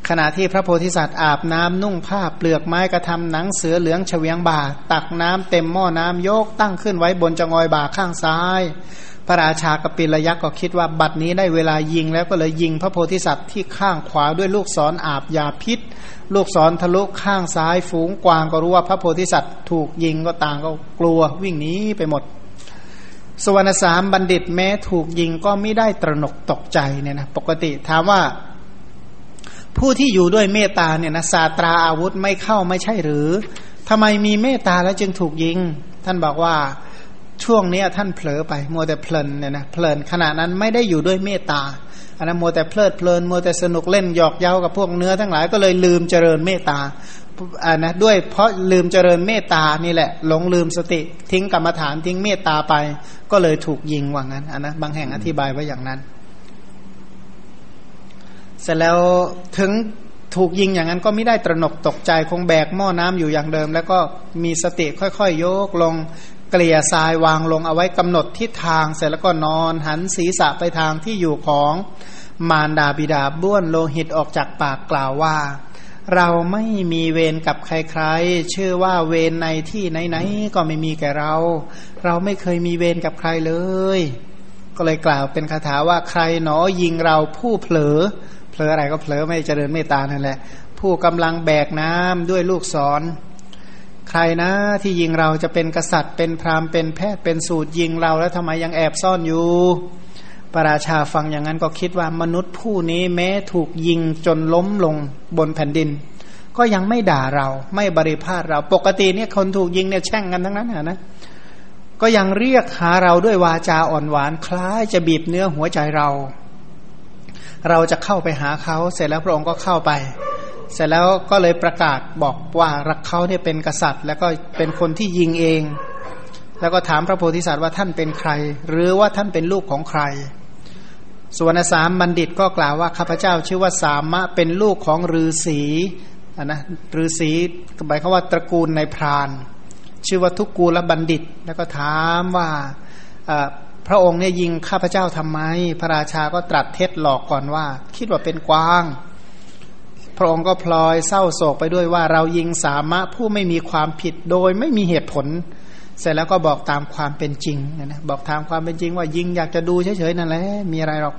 Speaker 2: ขณะที่พระโพธิสัตว์อาบน้ำนุ่งผ้าเปลือกไม้กระทำหนังเสือเหลืองเฉวียงบ่า ตักน้ำเต็มหม้อน้ำโยกตั้งขึ้นไว้บนจงอยบ่าข้างซ้าย พระราชากปิลยักษ์ก็คิดว่าบัดนี้ได้เวลายิงแล้วก็เลยยิงพระโพธิสัตว์ที่ข้างขวาด้วยลูกศรออาบยาพิษ ลูกศรทะลุข้างซ้ายฝูงกวางก็รู้ว่าพระโพธิสัตว์ถูกยิงก็ต่างก็กลัววิ่งหนีไปหมดสวรรณสามบัณฑิตแม้ถูกยิงก็ไม่ได้ตระหนกตกใจเนี่ยนะปกติถามว่า ผู้ที่อยู่ด้วยเมตตาเนี่ยนะศาตราอาวุธไม่เข้าไม่ใช่หรือทำไมมีเมตตาแล้วจึงถูกยิง ท่านบอกว่าช่วงนี้ท่านเผลอไปมัวแต่เพลินเนี่ยนะเพลินขณะนั้นไม่ได้อยู่ด้วยเมตตาอันนั้นมัวแต่เพลิดเพลินมัวแต่สนุกเล่นหยอกเย้ากับพวกเนื้อทั้งหลายก็เลยลืมเจริญเมตตาอ่านะด้วยเพราะลืมเจริญเมตตานี่แหละ หลงลืมสติทิ้งกรรมฐานทิ้งเมตตาไป ก็เลยถูกยิงว่างั้นอันนะบางแห่งอธิบายไว้อย่างนั้น เสร็จแล้วถึงถูกยิงอย่างนั้นก็ไม่ได้ตระหนกตกใจคงแบกหม้อน้ำอยู่อย่างเดิม แล้วก็มีสติค่อยๆโยกลงเกลี่ยทรายวางลงเอาไว้กำหนดทิศทาง เสร็จแล้วก็นอนหันศีรษะไปทางที่อยู่ของมารดาบิดาบ้วนโลหิตออกจากปากกล่าวว่า เราไม่มีเวรกับใครๆ เชื่อว่าเวรในที่ไหนๆก็ไม่มีแก่เรา เราไม่เคยมีเวรกับใครเลย ก็เลยกล่าวเป็นคาถาว่าใครหนอยิงเราผู้เผลอ ผลออะไรก็เผลอไม่เจริญเมตตานั่นแหละ ผู้กำลังแบกน้ำด้วยลูกศร ใครนะที่ยิงเราจะเป็นกษัตริย์ เป็นพราหมณ์เป็นแพทย์เป็นสูตรยิงเราแล้วทำไมยังแอบซ่อนอยู่พระราชาฟังอย่างนั้นก็คิดว่ามนุษย์ผู้นี้แม้ถูกยิงจนล้มลงบนแผ่นดิน ก็ยังไม่ด่าเราไม่บริพาทเราปกติเนี่ยคนถูกยิงเนี่ยแช่งกันทั้งนั้นนะก็ยังเรียกหาเราด้วยวาจาอ่อนหวานคล้ายจะบีบเนื้อหัวใจเรา เราจะเข้าไปหาเขา เสร็จแล้วพระองค์ก็เข้าไป เสร็จแล้วก็เลยประกาศบอกว่ารักเขาเนี่ยเป็นกษัตริย์ แล้วก็เป็นคนที่ยิงเอง แล้วก็ถามพระโพธิสัตว์ว่าท่านเป็นใคร หรือว่าท่านเป็นลูกของใครส่วนสามบัณฑิตก็กล่าวว่าข้าพเจ้าชื่อว่าสามะเป็นลูกของฤาษีนะฤาษีหมายความว่าตระกูลในพราน ชื่อว่าทุกกูลบัณฑิต แล้วก็ถามว่า พระองค์เนี่ยยิงข้าพเจ้าทำไม พระราชาก็ตรัสเท็จหลอกก่อนว่า คิดว่าเป็นกวาง พระองค์ก็พลอยเศร้าโศกไปด้วยว่าเรายิงสามะผู้ไม่มีความผิดโดยไม่มีเหตุผล เสร็จแล้วก็บอกตามความเป็นจริงนะบอกตามความเป็นจริงว่ายิงอยากจะดูเฉยๆนั่นแหละมีอะไรหรอก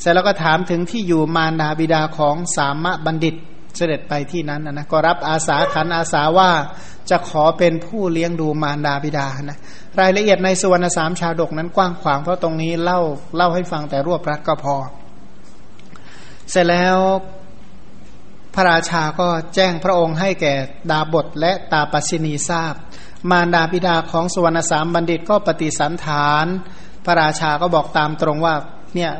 Speaker 2: เสร็จแล้วก็ถามถึงที่อยู่มารดาบิดาของสามะบัณฑิต เสด็จไปที่นั้นนะก็รับอาสาขันอาสาว่าจะขอเป็นผู้เลี้ยงดูมารดาบิดานะรายละเอียดในสุวรรณสามชาดกนั้นกว้างขวางเพราะตรงนี้เล่าเล่าให้ฟังแต่รวบรัดก็พอ เสร็จแล้วพระราชาก็แจ้งพระองค์ให้แก่ดาบทและตาปัสินีทราบ มารดาบิดาของสุวรรณสามบัณฑิตก็ปฏิสันฐาน พระราชาก็บอกตามตรงว่าเนี่ย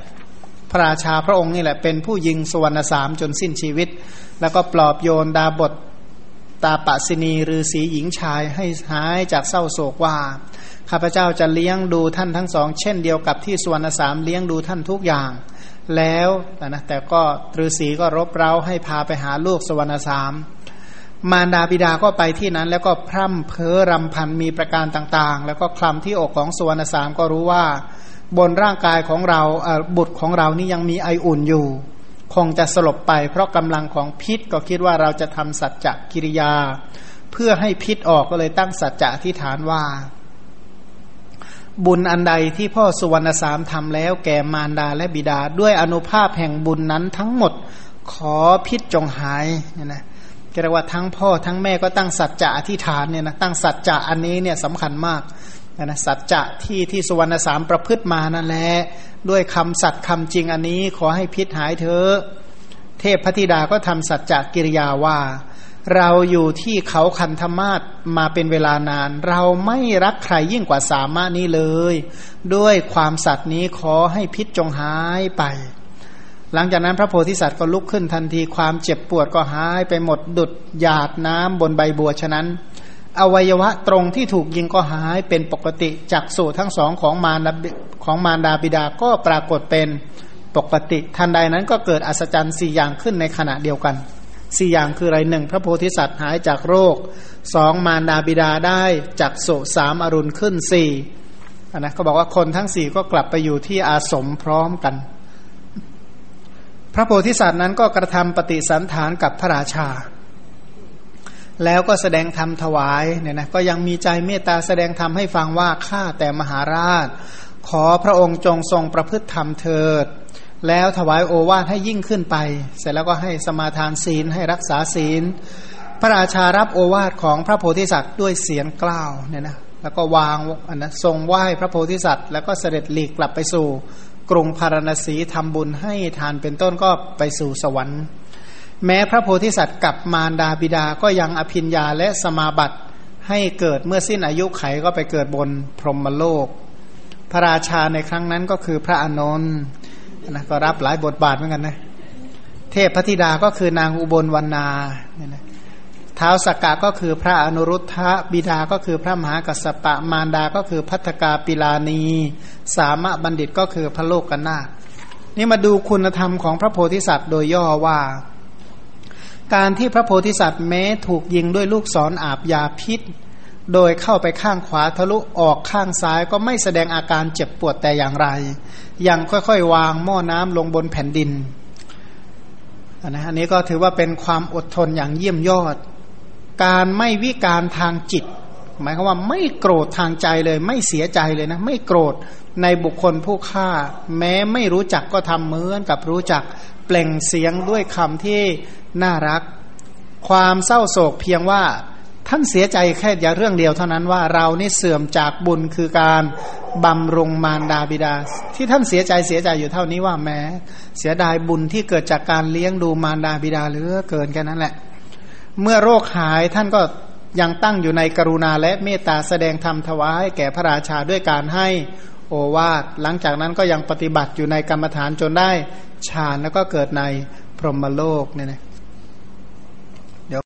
Speaker 2: พระราชาพระองค์นี่แหละเป็นผู้ยิงสุวรรณสามจนสิ้นชีวิต แล้วก็ปลอบโยนดาบทตาปะสินีหรือสีหญิงชายให้หายจากเศร้าโศกว่าข้าพเจ้าจะเลี้ยงดูท่านทั้งสอง เช่นเดียวกับที่สุวรรณสามเลี้ยงดูท่านทุกอย่าง แล้วนะแต่ก็ตฤษีก็รบเร้าให้พาไปหาลูกสุวรรณสาม มารดาบิดาก็ไปที่นั้น แล้วก็พร่ำเพ้อรำพันมีประการต่างๆ แล้วก็คลำที่อกของสุวรรณสามก็รู้ว่า บนร่างกายของเราบุตรของเรานี่ยังมีไออุ่นอยู่ คงจะสลบไป เพราะกำลังของพิษก็คิดว่าเราจะทำสัจจะกิริยา เพื่อให้พิษออกก็เลยตั้งสัจจะที่ฐานว่า บุญอันใดที่พ่อสุวรรณสามทำแล้วแก่มารดาและบิดา ด้วยอนุภาพแห่งบุญนั้นทั้งหมดขอพิษจงหายเนี่ยนะเรียกว่าทั้งพ่อทั้งแม่ก็ตั้งสัจจะอธิษฐานเนี่ยนะตั้งสัจจะอันนี้เนี่ยสำคัญมาก นะสัจจะที่ที่สุวรรณสามประพฤติมานั่นแหละด้วยคำสัตย์คำจริงอันนี้ขอให้พิษหายเถอะเทพพธิดาก็ทำสัจจะกิริยาว่า เราอยู่ที่เขาคันธมาศมาเป็นเวลานาน เราไม่รักใครยิ่งกว่าสามารถนี้เลย ด้วยความสัตย์นี้ขอให้พิษจงหายไป หลังจากนั้นพระโพธิสัตว์ก็ลุกขึ้นทันทีความเจ็บปวดก็หายไปหมดดุดหยาดน้ำบนใบบัวฉะนั้น อวัยวะตรงที่ถูกยิงก็หายเป็นปกติจากสูทั้งสองของมารดาของมารดาบิดาก็ปรากฏเป็นปกติ ทันใดนั้นก็เกิดอัศจรรย์สี่อย่างขึ้นในขณะเดียวกันสี่อย่างคืออะไรหนึ่งพระโพธิสัตว์หายจากโรคสองมารดาบิดาได้จากโศสามอรุณขึ้นสี่นนะก็บอกว่าคนทั้งสี่ก็กลับไปอยู่ที่อาสมพร้อมกัน พระโพธิสัตว์นั้นก็กระทำปฏิสันฐานกับพระราชา แล้วก็แสดงธรรมถวายเนี่ยนะก็ยังมีใจเมตตาแสดงธรรมให้ฟังว่าข้าแต่มหาราช ขอพระองค์จงทรงประพฤติธรรมเถิด แล้วถวายโอวาทให้ยิ่งขึ้นไป เสร็จแล้วก็ให้สมาทานศีลให้รักษาศีล พระราชารับโอวาทของพระโพธิสัตว์ด้วยเสียงกล้าวเนี่ยนะแล้วก็วางอันนะทรงไหว้พระโพธิสัตว์ แล้วก็เสด็จหลีกกลับไปสู่ กรุงพาราณสีทำบุญให้ทานเป็นต้นก็ไปสู่สวรรค์ แม้พระโพธิสัตว์กับมารดาบิดาก็ยังอภิญญาและสมาบัติให้เกิดเมื่อสิ้นอายุไขก็ไปเกิดบนพรหมโลก พระราชาในครั้งนั้นก็คือพระอนนท์นะก็รับหลายบทบาทเหมือนกันนะเทพพธิดาก็คือนางอุบลวรรณาเนี่ยนะท้าสกกะก็คือพระอนุรุทธะบิดาก็คือพระมหากัสสปะมารดาก็คือพัฒกาปิลานี สามะบัณฑิตก็คือพระโลกกันนานี่มาดูคุณธรรมของพระโพธิสัตว์โดยย่อว่า การที่พระโพธิสัตว์แม้ถูกยิงด้วยลูกศรออาบยาพิษ โดยเข้าไปข้างขวาทะลุออกข้างซ้ายก็ไม่แสดงอาการเจ็บปวดแต่อย่างไร ยังค่อยๆ วางหม้อน้ำลงบนแผ่นดินอันนะอันนี้ก็ถือว่าเป็นความอดทนอย่างเยี่ยมยอด การไม่วิการทางจิต หมายความว่าไม่โกรธทางใจเลย ไม่เสียใจเลยนะ ไม่โกรธในบุคคลผู้ฆ่า แม้ไม่รู้จักก็ทำเหมือนกับรู้จัก เปล่งเสียงด้วยคำที่น่ารัก ความเศร้าโศกเพียงว่าท่านเสียใจแค่อย่าเรื่องเดียวเท่านั้นว่าเรานี่เสื่อมจากบุญคือการบำรุงมารดาบิดา ที่ท่านเสียใจเสียใจอยู่เท่านี้ว่าแม้เสียดายบุญที่เกิดจากการเลี้ยงดูมารดาบิดาเหลือเกินแค่นั้นแหละ เมื่อโรคหายท่านก็ยังตั้งอยู่ในกรุณาและเมตตาแสดงธรรมถวายแก่พระราชาด้วยการให้ โอวาทหลังจากนั้นก็ยังปฏิบัติอยู่ในกรรมฐานจนได้ฌานแล้วก็เกิดในพรหมโลกเนี่ยนะ